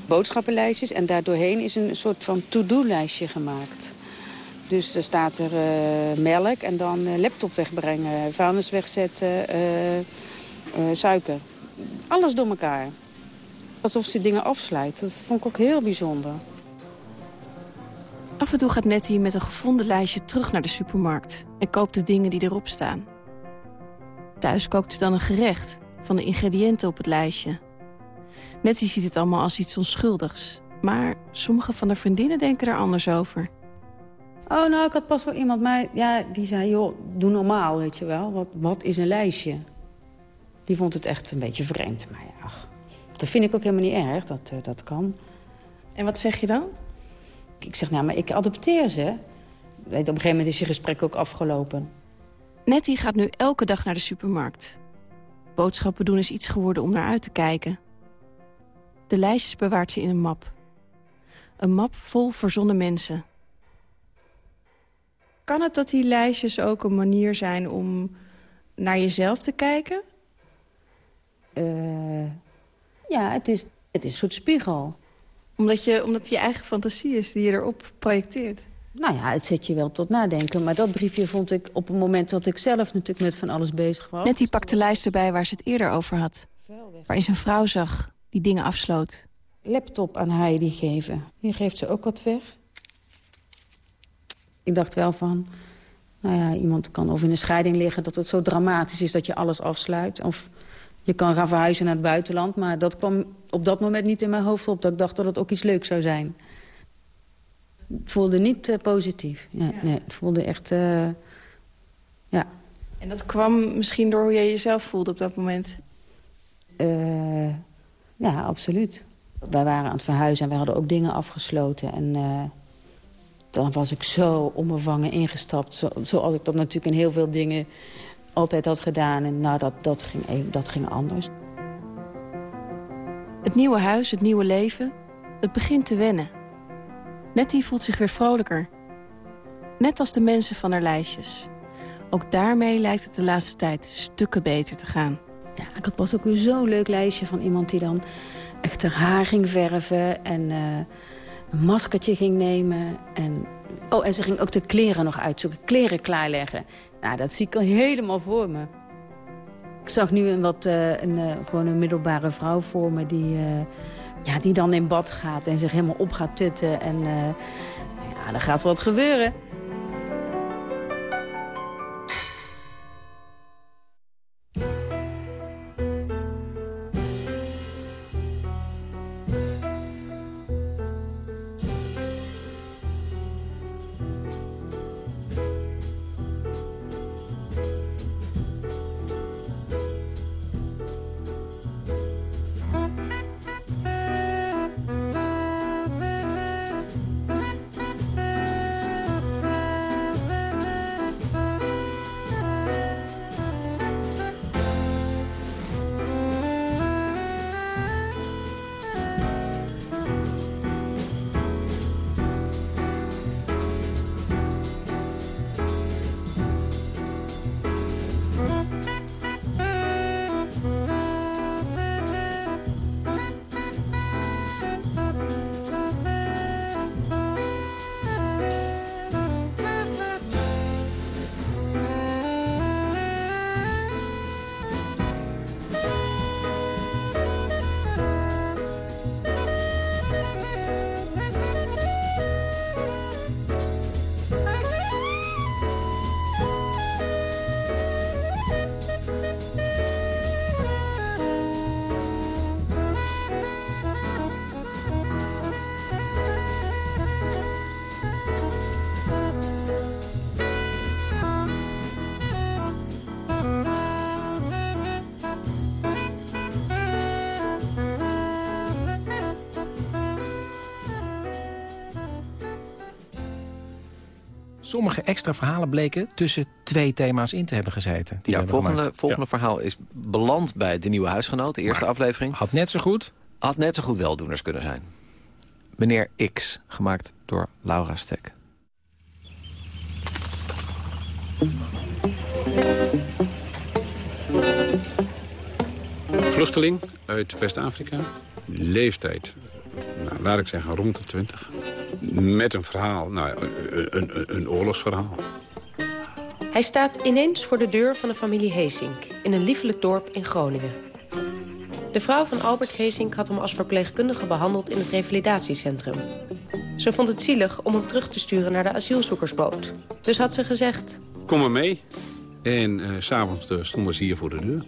boodschappenlijstjes en daardoorheen is een soort van to-do-lijstje gemaakt. Dus er staat er uh, melk en dan uh, laptop wegbrengen, vuilnis wegzetten, suiker. Alles door elkaar. Alsof ze dingen afsluit. Dat vond ik ook heel bijzonder. Af en toe gaat Nettie met een gevonden lijstje terug naar de supermarkt... en koopt de dingen die erop staan. Thuis kookt ze dan een gerecht van de ingrediënten op het lijstje. Nettie ziet het allemaal als iets onschuldigs. Maar sommige van de vriendinnen denken er anders over. Oh, nou, ik had pas wel iemand, maar ja, die zei, joh, doe normaal, weet je wel. Wat, wat is een lijstje? Die vond het echt een beetje vreemd, maar ja, dat vind ik ook helemaal niet erg, dat, uh, dat kan. En wat zeg je dan? Ik zeg, nou, maar ik adopteer ze. Weet, op een gegeven moment is je gesprek ook afgelopen. Nettie gaat nu elke dag naar de supermarkt. Boodschappen doen is iets geworden om naar uit te kijken. De lijstjes bewaart ze in een map. Een map vol verzonnen mensen. Kan het dat die lijstjes ook een manier zijn om naar jezelf te kijken? Uh, ja, het is, het is een soort spiegel. Omdat, je, omdat het je eigen fantasie is die je erop projecteert? Nou ja, het zet je wel tot nadenken. Maar dat briefje vond ik op het moment dat ik zelf natuurlijk met van alles bezig was. Nettie pakte lijst erbij waar ze het eerder over had. Waarin ze een vrouw zag die dingen afsloot. Laptop aan Heidi geven. Hier geeft ze ook wat weg. Ik dacht wel van, nou ja, iemand kan of in een scheiding liggen... dat het zo dramatisch is dat je alles afsluit. Of je kan gaan verhuizen naar het buitenland. Maar dat kwam op dat moment niet in mijn hoofd op. Dat ik dacht dat het ook iets leuks zou zijn. Het voelde niet uh, positief. Ja, Nee, het voelde echt... Uh, ja. En dat kwam misschien door hoe jij jezelf voelde op dat moment? Uh, ja, absoluut. Wij waren aan het verhuizen en we hadden ook dingen afgesloten. En dan was ik zo onbevangen ingestapt. Zo, zoals ik dat natuurlijk in heel veel dingen altijd had gedaan. En nou, dat, dat, ging, dat ging anders. Het nieuwe huis, het nieuwe leven, het begint te wennen. Nettie voelt zich weer vrolijker. Net als de mensen van haar lijstjes. Ook daarmee lijkt het de laatste tijd stukken beter te gaan. Ja, ik had pas ook weer zo'n leuk lijstje van iemand die dan echt haar haar ging verven... en uh, een maskertje ging nemen. En, oh, en ze ging ook de kleren nog uitzoeken, kleren klaarleggen. Nou, dat zie ik al helemaal voor me. Ik zag nu een, wat, uh, een, uh, gewoon een middelbare vrouw voor me... Die, uh, ja, die dan in bad gaat en zich helemaal op gaat tutten. En ja, er gaat wat gebeuren. Sommige extra verhalen bleken tussen twee thema's in te hebben gezeten. Die Ja, volgende, gemaakt. volgende verhaal is beland bij de nieuwe huisgenoot. De eerste aflevering. Had net zo goed? Had net zo goed weldoeners kunnen zijn. Meneer X, gemaakt door Laura Stek. Vluchteling uit West-Afrika. Leeftijd, nou, laat ik zeggen, rond de 20. Met een verhaal, nou, een, een, een, een oorlogsverhaal. Hij staat ineens voor de deur van de familie Heesink... in een liefelijk dorp in Groningen. De vrouw van Albert Heesink had hem als verpleegkundige behandeld... in het revalidatiecentrum. Ze vond het zielig om hem terug te sturen naar de asielzoekersboot. Dus had ze gezegd... Kom maar mee. En eh, s s'avonds uh, stonden ze hier voor de deur.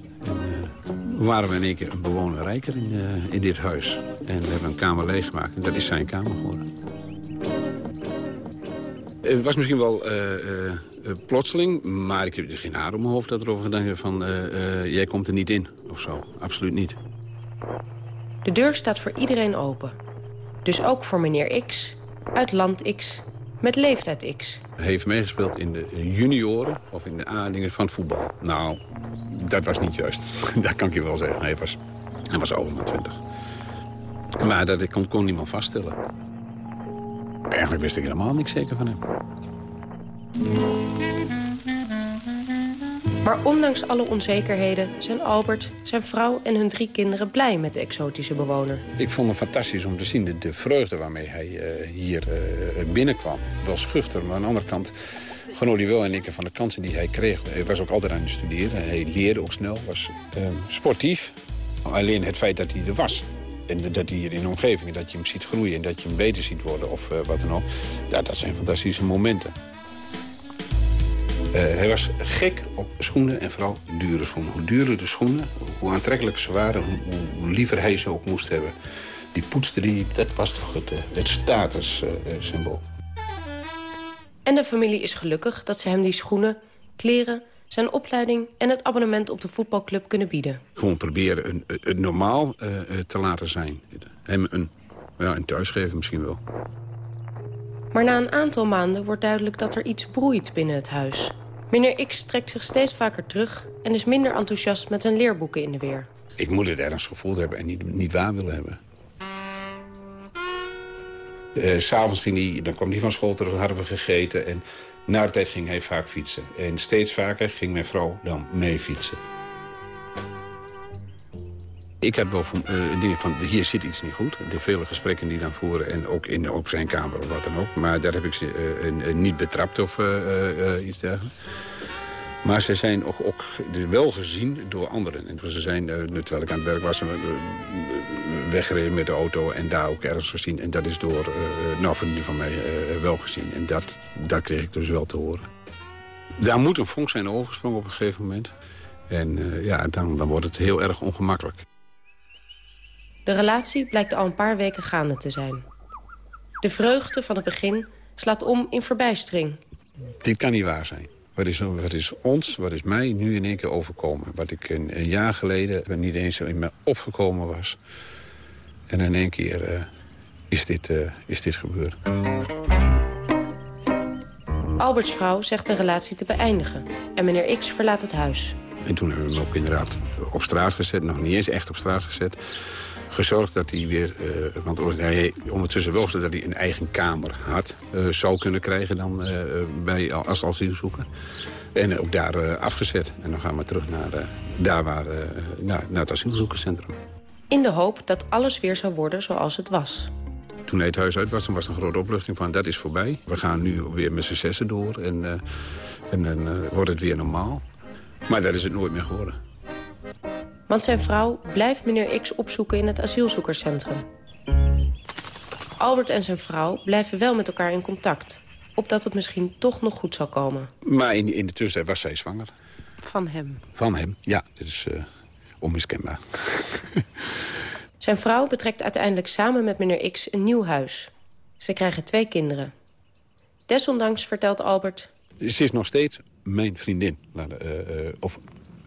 En waren we in één keer een bewoner rijker in, uh, in dit huis. En we hebben een kamer leeggemaakt. En dat is zijn kamer geworden. Het was misschien wel plotseling, maar ik heb er geen haar op mijn hoofd dat erover gedacht heb van... jij komt er niet in, of zo. Absoluut niet. De deur staat voor iedereen open. Dus ook voor meneer X, uit land X, met leeftijd X. Heeft meegespeeld in de junioren of in de A-dingen van het voetbal. Nou, dat was niet juist. *laughs* dat kan ik je wel zeggen. Hij was, hij was ouder dan 20. Maar dat kon, kon niemand vaststellen. Eigenlijk wist ik helemaal niks zeker van hem. Maar ondanks alle onzekerheden zijn Albert, zijn vrouw en hun drie kinderen blij met de exotische bewoner. Ik vond het fantastisch om te zien de, de vreugde waarmee hij uh, hier uh, binnenkwam. Wel schuchter, maar aan de andere kant genoot hij wel en ik van de kansen die hij kreeg. Hij was ook altijd aan het studeren. Hij leerde ook snel, was uh, sportief. Alleen het feit dat hij er was. En dat hij hier in de omgeving, dat je hem ziet groeien en dat je hem beter ziet worden of wat dan ook. Ja, dat zijn fantastische momenten. Uh, hij was gek op schoenen en vooral dure schoenen. Hoe duurder de schoenen, hoe aantrekkelijk ze waren, hoe, hoe liever hij ze ook moest hebben. Die poetste die, dat was toch het, het statussymbool. En de familie is gelukkig dat ze hem die schoenen, kleren, zijn opleiding en het abonnement op de voetbalclub kunnen bieden. Gewoon proberen een, een normaal uh, te laten zijn. Hem een, ja, een thuis geven misschien wel. Maar na een aantal maanden wordt duidelijk dat er iets broeit binnen het huis. Meneer X trekt zich steeds vaker terug en is minder enthousiast met zijn leerboeken in de weer. Ik moet het ergens gevoeld hebben en niet, niet waar willen hebben. Uh, S'avonds ging hij, dan kwam hij van school terug, hadden we gegeten. En na de tijd ging hij vaak fietsen. En steeds vaker ging mijn vrouw dan mee fietsen. Ik had wel uh, dingen van, hier zit iets niet goed. De vele gesprekken die dan voeren en ook in op zijn kamer of wat dan ook. Maar daar heb ik ze uh, niet betrapt of uh, iets dergelijks. Maar ze zijn ook, ook wel gezien door anderen. En ze zijn, terwijl ik aan het werk was, weggereden met de auto en daar ook ergens gezien. En dat is door nou, vrienden van mij wel gezien. En dat, dat kreeg ik dus wel te horen. Daar moet een vonk zijn overgesprongen op een gegeven moment. En ja, dan, dan wordt het heel erg ongemakkelijk. De relatie blijkt al een paar weken gaande te zijn. De vreugde van het begin slaat om in verbijstering. Dit kan niet waar zijn. Wat is, wat is ons, wat is mij nu in één keer overkomen? Wat ik een, een jaar geleden niet eens in me opgekomen was. En in één keer uh, is, dit, uh, is dit gebeurd. Alberts vrouw zegt de relatie te beëindigen. En meneer X verlaat het huis. En toen hebben we hem ook inderdaad op straat gezet. Nog niet eens echt op straat gezet gezorgd dat hij weer... Uh, want hij ondertussen wel zodat hij een eigen kamer had... Uh, zou kunnen krijgen dan uh, bij, als asielzoeker. En ook daar afgezet. En dan gaan we terug naar, daar waar, naar, naar het asielzoekerscentrum. In de hoop dat alles weer zou worden zoals het was. Toen hij het huis uit was, was er een grote opluchting van... dat is voorbij. We gaan nu weer met z'n zessen door en, en dan wordt het weer normaal. Maar dat is het nooit meer geworden. Want zijn vrouw blijft meneer X opzoeken in het asielzoekerscentrum. Albert en zijn vrouw blijven wel met elkaar in contact. Opdat het misschien toch nog goed zal komen. Maar in, in de tussentijd was zij zwanger. Van hem? Van hem, ja. Dat is uh, onmiskenbaar. *laughs* zijn vrouw betrekt uiteindelijk samen met meneer X een nieuw huis. Ze krijgen twee kinderen. Desondanks vertelt Albert... Ze is nog steeds mijn vriendin. Uh, uh, of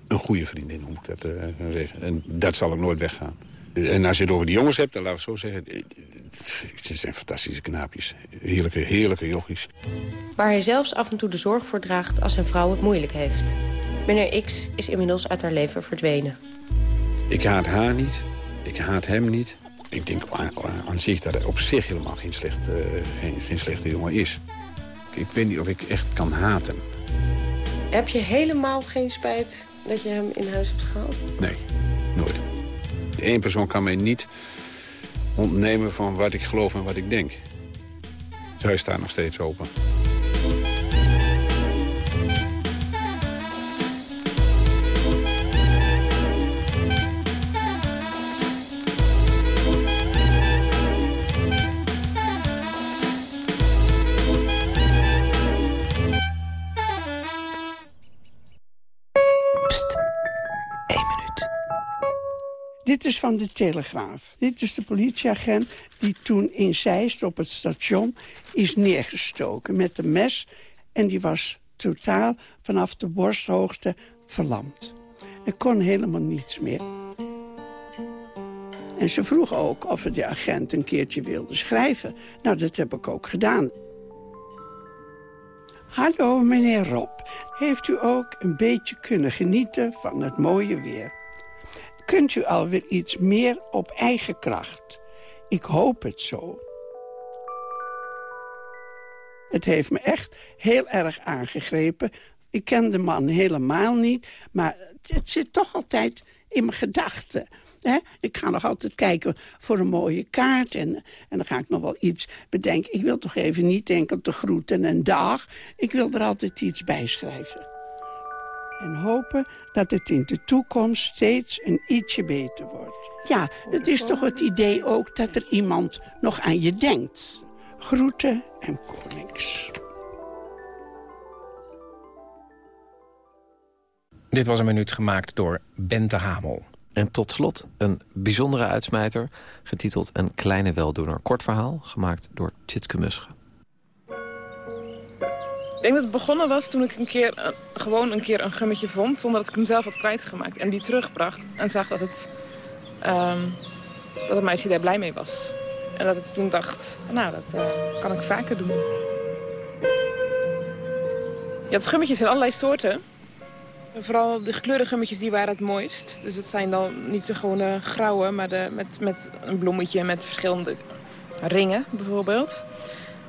een goede vriendin, hoe ik dat uh, zeggen. En dat zal ook nooit weggaan. En als je het over die jongens hebt, dan laten we het zo zeggen... Het zijn fantastische knaapjes. Heerlijke, heerlijke jochies. Waar hij zelfs af en toe de zorg voor draagt als zijn vrouw het moeilijk heeft. Meneer X is inmiddels uit haar leven verdwenen. Ik haat haar niet. Ik haat hem niet. Ik denk aan, aan zich dat hij op zich helemaal geen, slecht, uh, geen, geen slechte jongen is. Ik weet niet of ik echt kan haten. Heb je helemaal geen spijt dat je hem in huis hebt gehaald? Nee, nooit. Eén persoon kan mij niet ontnemen van wat ik geloof en wat ik denk. Het huis staat nog steeds open. Dit is van de Telegraaf. Dit is de politieagent die toen in Zeist op het station is neergestoken met een mes. En die was totaal vanaf de borsthoogte verlamd. Er kon helemaal niets meer. En ze vroeg ook of de agent een keertje wilde schrijven. Nou, dat heb ik ook gedaan. Hallo, meneer Rob. Heeft u ook een beetje kunnen genieten van het mooie weer? Kunt u alweer iets meer op eigen kracht. Ik hoop het zo. Het heeft me echt heel erg aangegrepen. Ik ken de man helemaal niet, maar het, zit toch altijd in mijn gedachten. Ik ga nog altijd kijken voor een mooie kaart. En, en dan ga ik nog wel iets bedenken. Ik wil toch even niet denken te groeten en dag. Ik wil er altijd iets bij schrijven. En hopen dat het in de toekomst steeds een ietsje beter wordt. Ja, het is toch het idee ook dat er iemand nog aan je denkt. Groeten en konings. Dit was een minuut gemaakt door Bente Hamel. En tot slot een bijzondere uitsmijter, getiteld Een kleine weldoener. Kort verhaal, gemaakt door Tjitske Musche. Ik denk dat het begonnen was toen ik een keer, uh, gewoon een keer een gummetje vond... zonder dat ik hem zelf had kwijtgemaakt. En die terugbracht en zag dat het, um, dat het meisje daar blij mee was. En dat ik toen dacht, nou, dat uh, kan ik vaker doen. Ja, het gummetjes zijn allerlei soorten. Vooral de gekleurde gummetjes die waren het mooist. Dus het zijn dan niet de gewone grauwe, maar de, met, met een bloemetje met verschillende ringen bijvoorbeeld.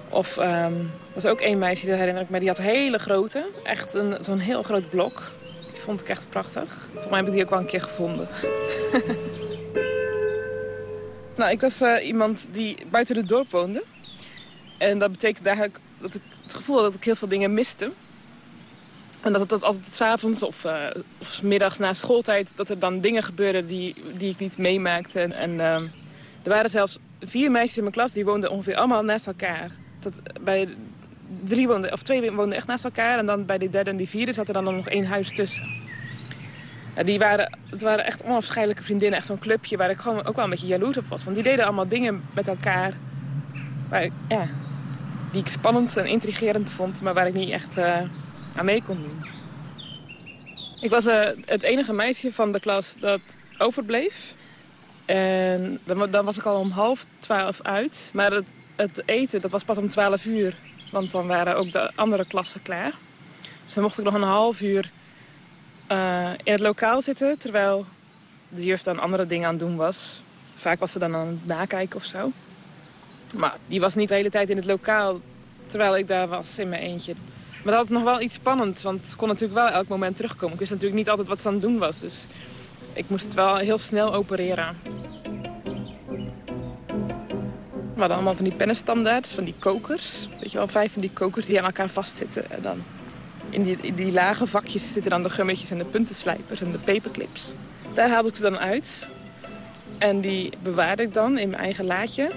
Of um, er was ook één meisje, dat herinner ik me, die had hele grote. Echt zo'n heel groot blok. Die vond ik echt prachtig. Volgens mij heb ik die ook wel een keer gevonden. *laughs* nou, ik was uh, iemand die buiten het dorp woonde. En dat betekende eigenlijk dat ik het gevoel had dat ik heel veel dingen miste. En dat het altijd s'avonds of, uh, of middags na schooltijd... dat er dan dingen gebeurden die, die ik niet meemaakte. En, uh, er waren zelfs vier meisjes in mijn klas die woonden ongeveer allemaal naast elkaar dat bij drie woonden, of twee woonden echt naast elkaar. En dan bij de derde en die vierde zat er dan nog één huis tussen. Ja, die waren, het waren echt onafscheidelijke vriendinnen. Echt zo'n clubje waar ik gewoon ook wel een beetje jaloers op was. Want die deden allemaal dingen met elkaar waar ja, die ik spannend en intrigerend vond. Maar waar ik niet echt uh, aan mee kon doen. Ik was uh, het enige meisje van de klas dat overbleef. En dan, dan was ik al om half twaalf uit. Maar het, het eten, dat was pas om 12 uur. Want dan waren ook de andere klassen klaar. Dus dan mocht ik nog een half uur uh, in het lokaal zitten... terwijl de juf dan andere dingen aan het doen was. Vaak was ze dan aan het nakijken of zo. Maar die was niet de hele tijd in het lokaal... terwijl ik daar was in mijn eentje. Maar dat had nog wel iets spannends, want ik kon natuurlijk wel elk moment terugkomen. Ik wist natuurlijk niet altijd wat ze aan het doen was, dus ik moest het wel heel snel opereren. We hadden allemaal van die pennenstandaards, van die kokers. Weet je wel, vijf van die kokers die aan elkaar vastzitten. En dan in die, die lage vakjes zitten dan de gummetjes en de puntenslijpers en de paperclips. Daar haalde ik ze dan uit. En die bewaarde ik dan in mijn eigen laadje.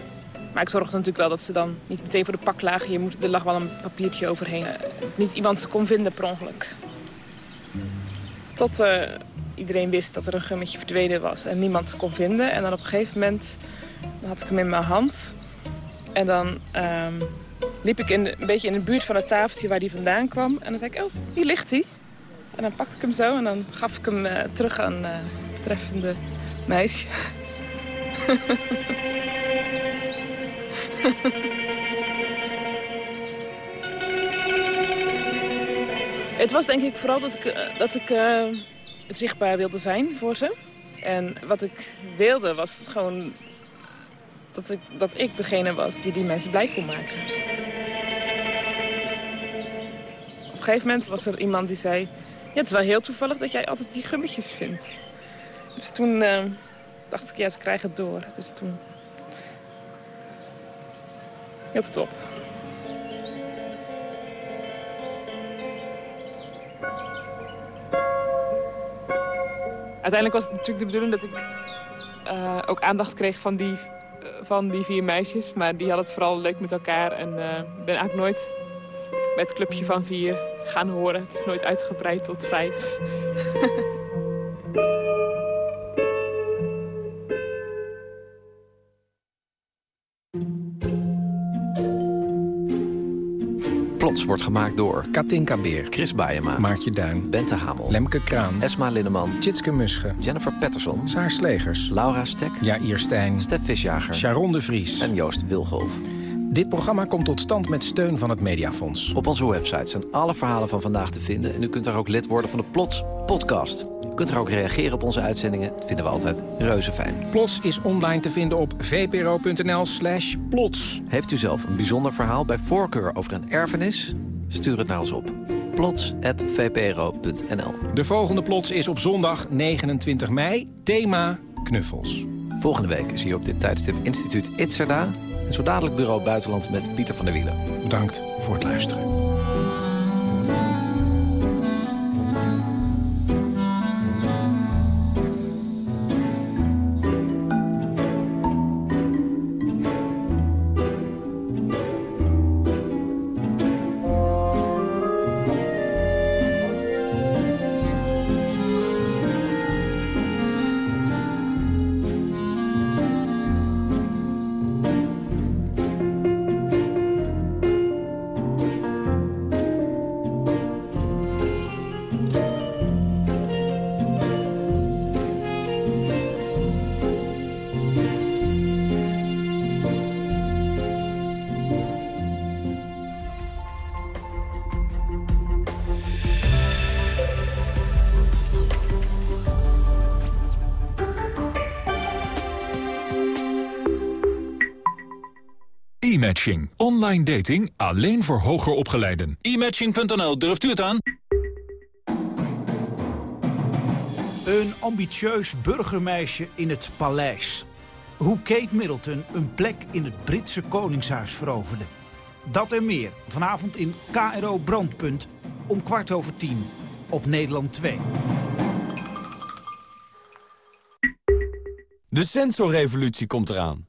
Maar ik zorgde natuurlijk wel dat ze dan niet meteen voor de pak lagen. Je moet, er lag wel een papiertje overheen. Uh, niet iemand ze kon vinden per ongeluk. Tot uh, iedereen wist dat er een gummetje verdwenen was en niemand ze kon vinden. En dan op een gegeven moment had ik hem in mijn hand. En dan um, liep ik in een beetje in de buurt van het tafeltje waar die vandaan kwam. En dan zei ik, oh, hier ligt hij. En dan pakte ik hem zo en dan gaf ik hem uh, terug aan het betreffende meisje. *laughs* Het was denk ik vooral dat ik, eh, dat ik zichtbaar wilde zijn voor ze. En wat ik wilde was gewoon dat ik, dat ik degene was die die mensen blij kon maken. Op een gegeven moment was er iemand die zei... Ja, het is wel heel toevallig dat jij altijd die gummetjes vindt. Dus toen uh, dacht ik, ja, ze krijgen het door. Dus toen hield het. Uiteindelijk was het natuurlijk de bedoeling dat ik uh, ook aandacht kreeg van die, van die vier meisjes. Maar die hadden het vooral leuk met elkaar. En uh, ben eigenlijk nooit bij het clubje van vier gaan horen. Het is nooit uitgebreid tot vijf. *laughs* wordt gemaakt door Katinka Beer, Chris Baayema, Maartje Duin, Bente Hamel, Lemke Kraan, Esma Linneman, Tjitske Musche, Jennifer Patterson, Saar Slegers, Laura Stek, Jair Stijn, Stef Visjager, Sharon de Vries en Joost Wilgolf. Dit programma komt tot stand met steun van het Mediafonds. Op onze website zijn alle verhalen van vandaag te vinden... en u kunt daar ook lid worden van de Plots podcast. Kunt er ook reageren op onze uitzendingen. Dat vinden we altijd reuze fijn. Plots is online te vinden op vpro.nl slash plots. Heeft u zelf een bijzonder verhaal bij voorkeur over een erfenis? Stuur het naar ons op. plots.vpro.nl De volgende Plots is op zondag 29 mei. Thema knuffels. Volgende week is hier op dit tijdstip instituut Itzerda... en zo dadelijk Bureau Buitenland met Pieter van der Wielen. Bedankt voor het luisteren. E-matching. Online dating alleen voor hoger opgeleiden. E-matching.nl, durft u het aan? Een ambitieus burgermeisje in het paleis. Hoe Kate Middleton een plek in het Britse koningshuis veroverde. Dat en meer vanavond in KRO Brandpunt om kwart over tien op Nederland 2. De sensorrevolutie komt eraan.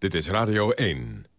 Dit is Radio 1.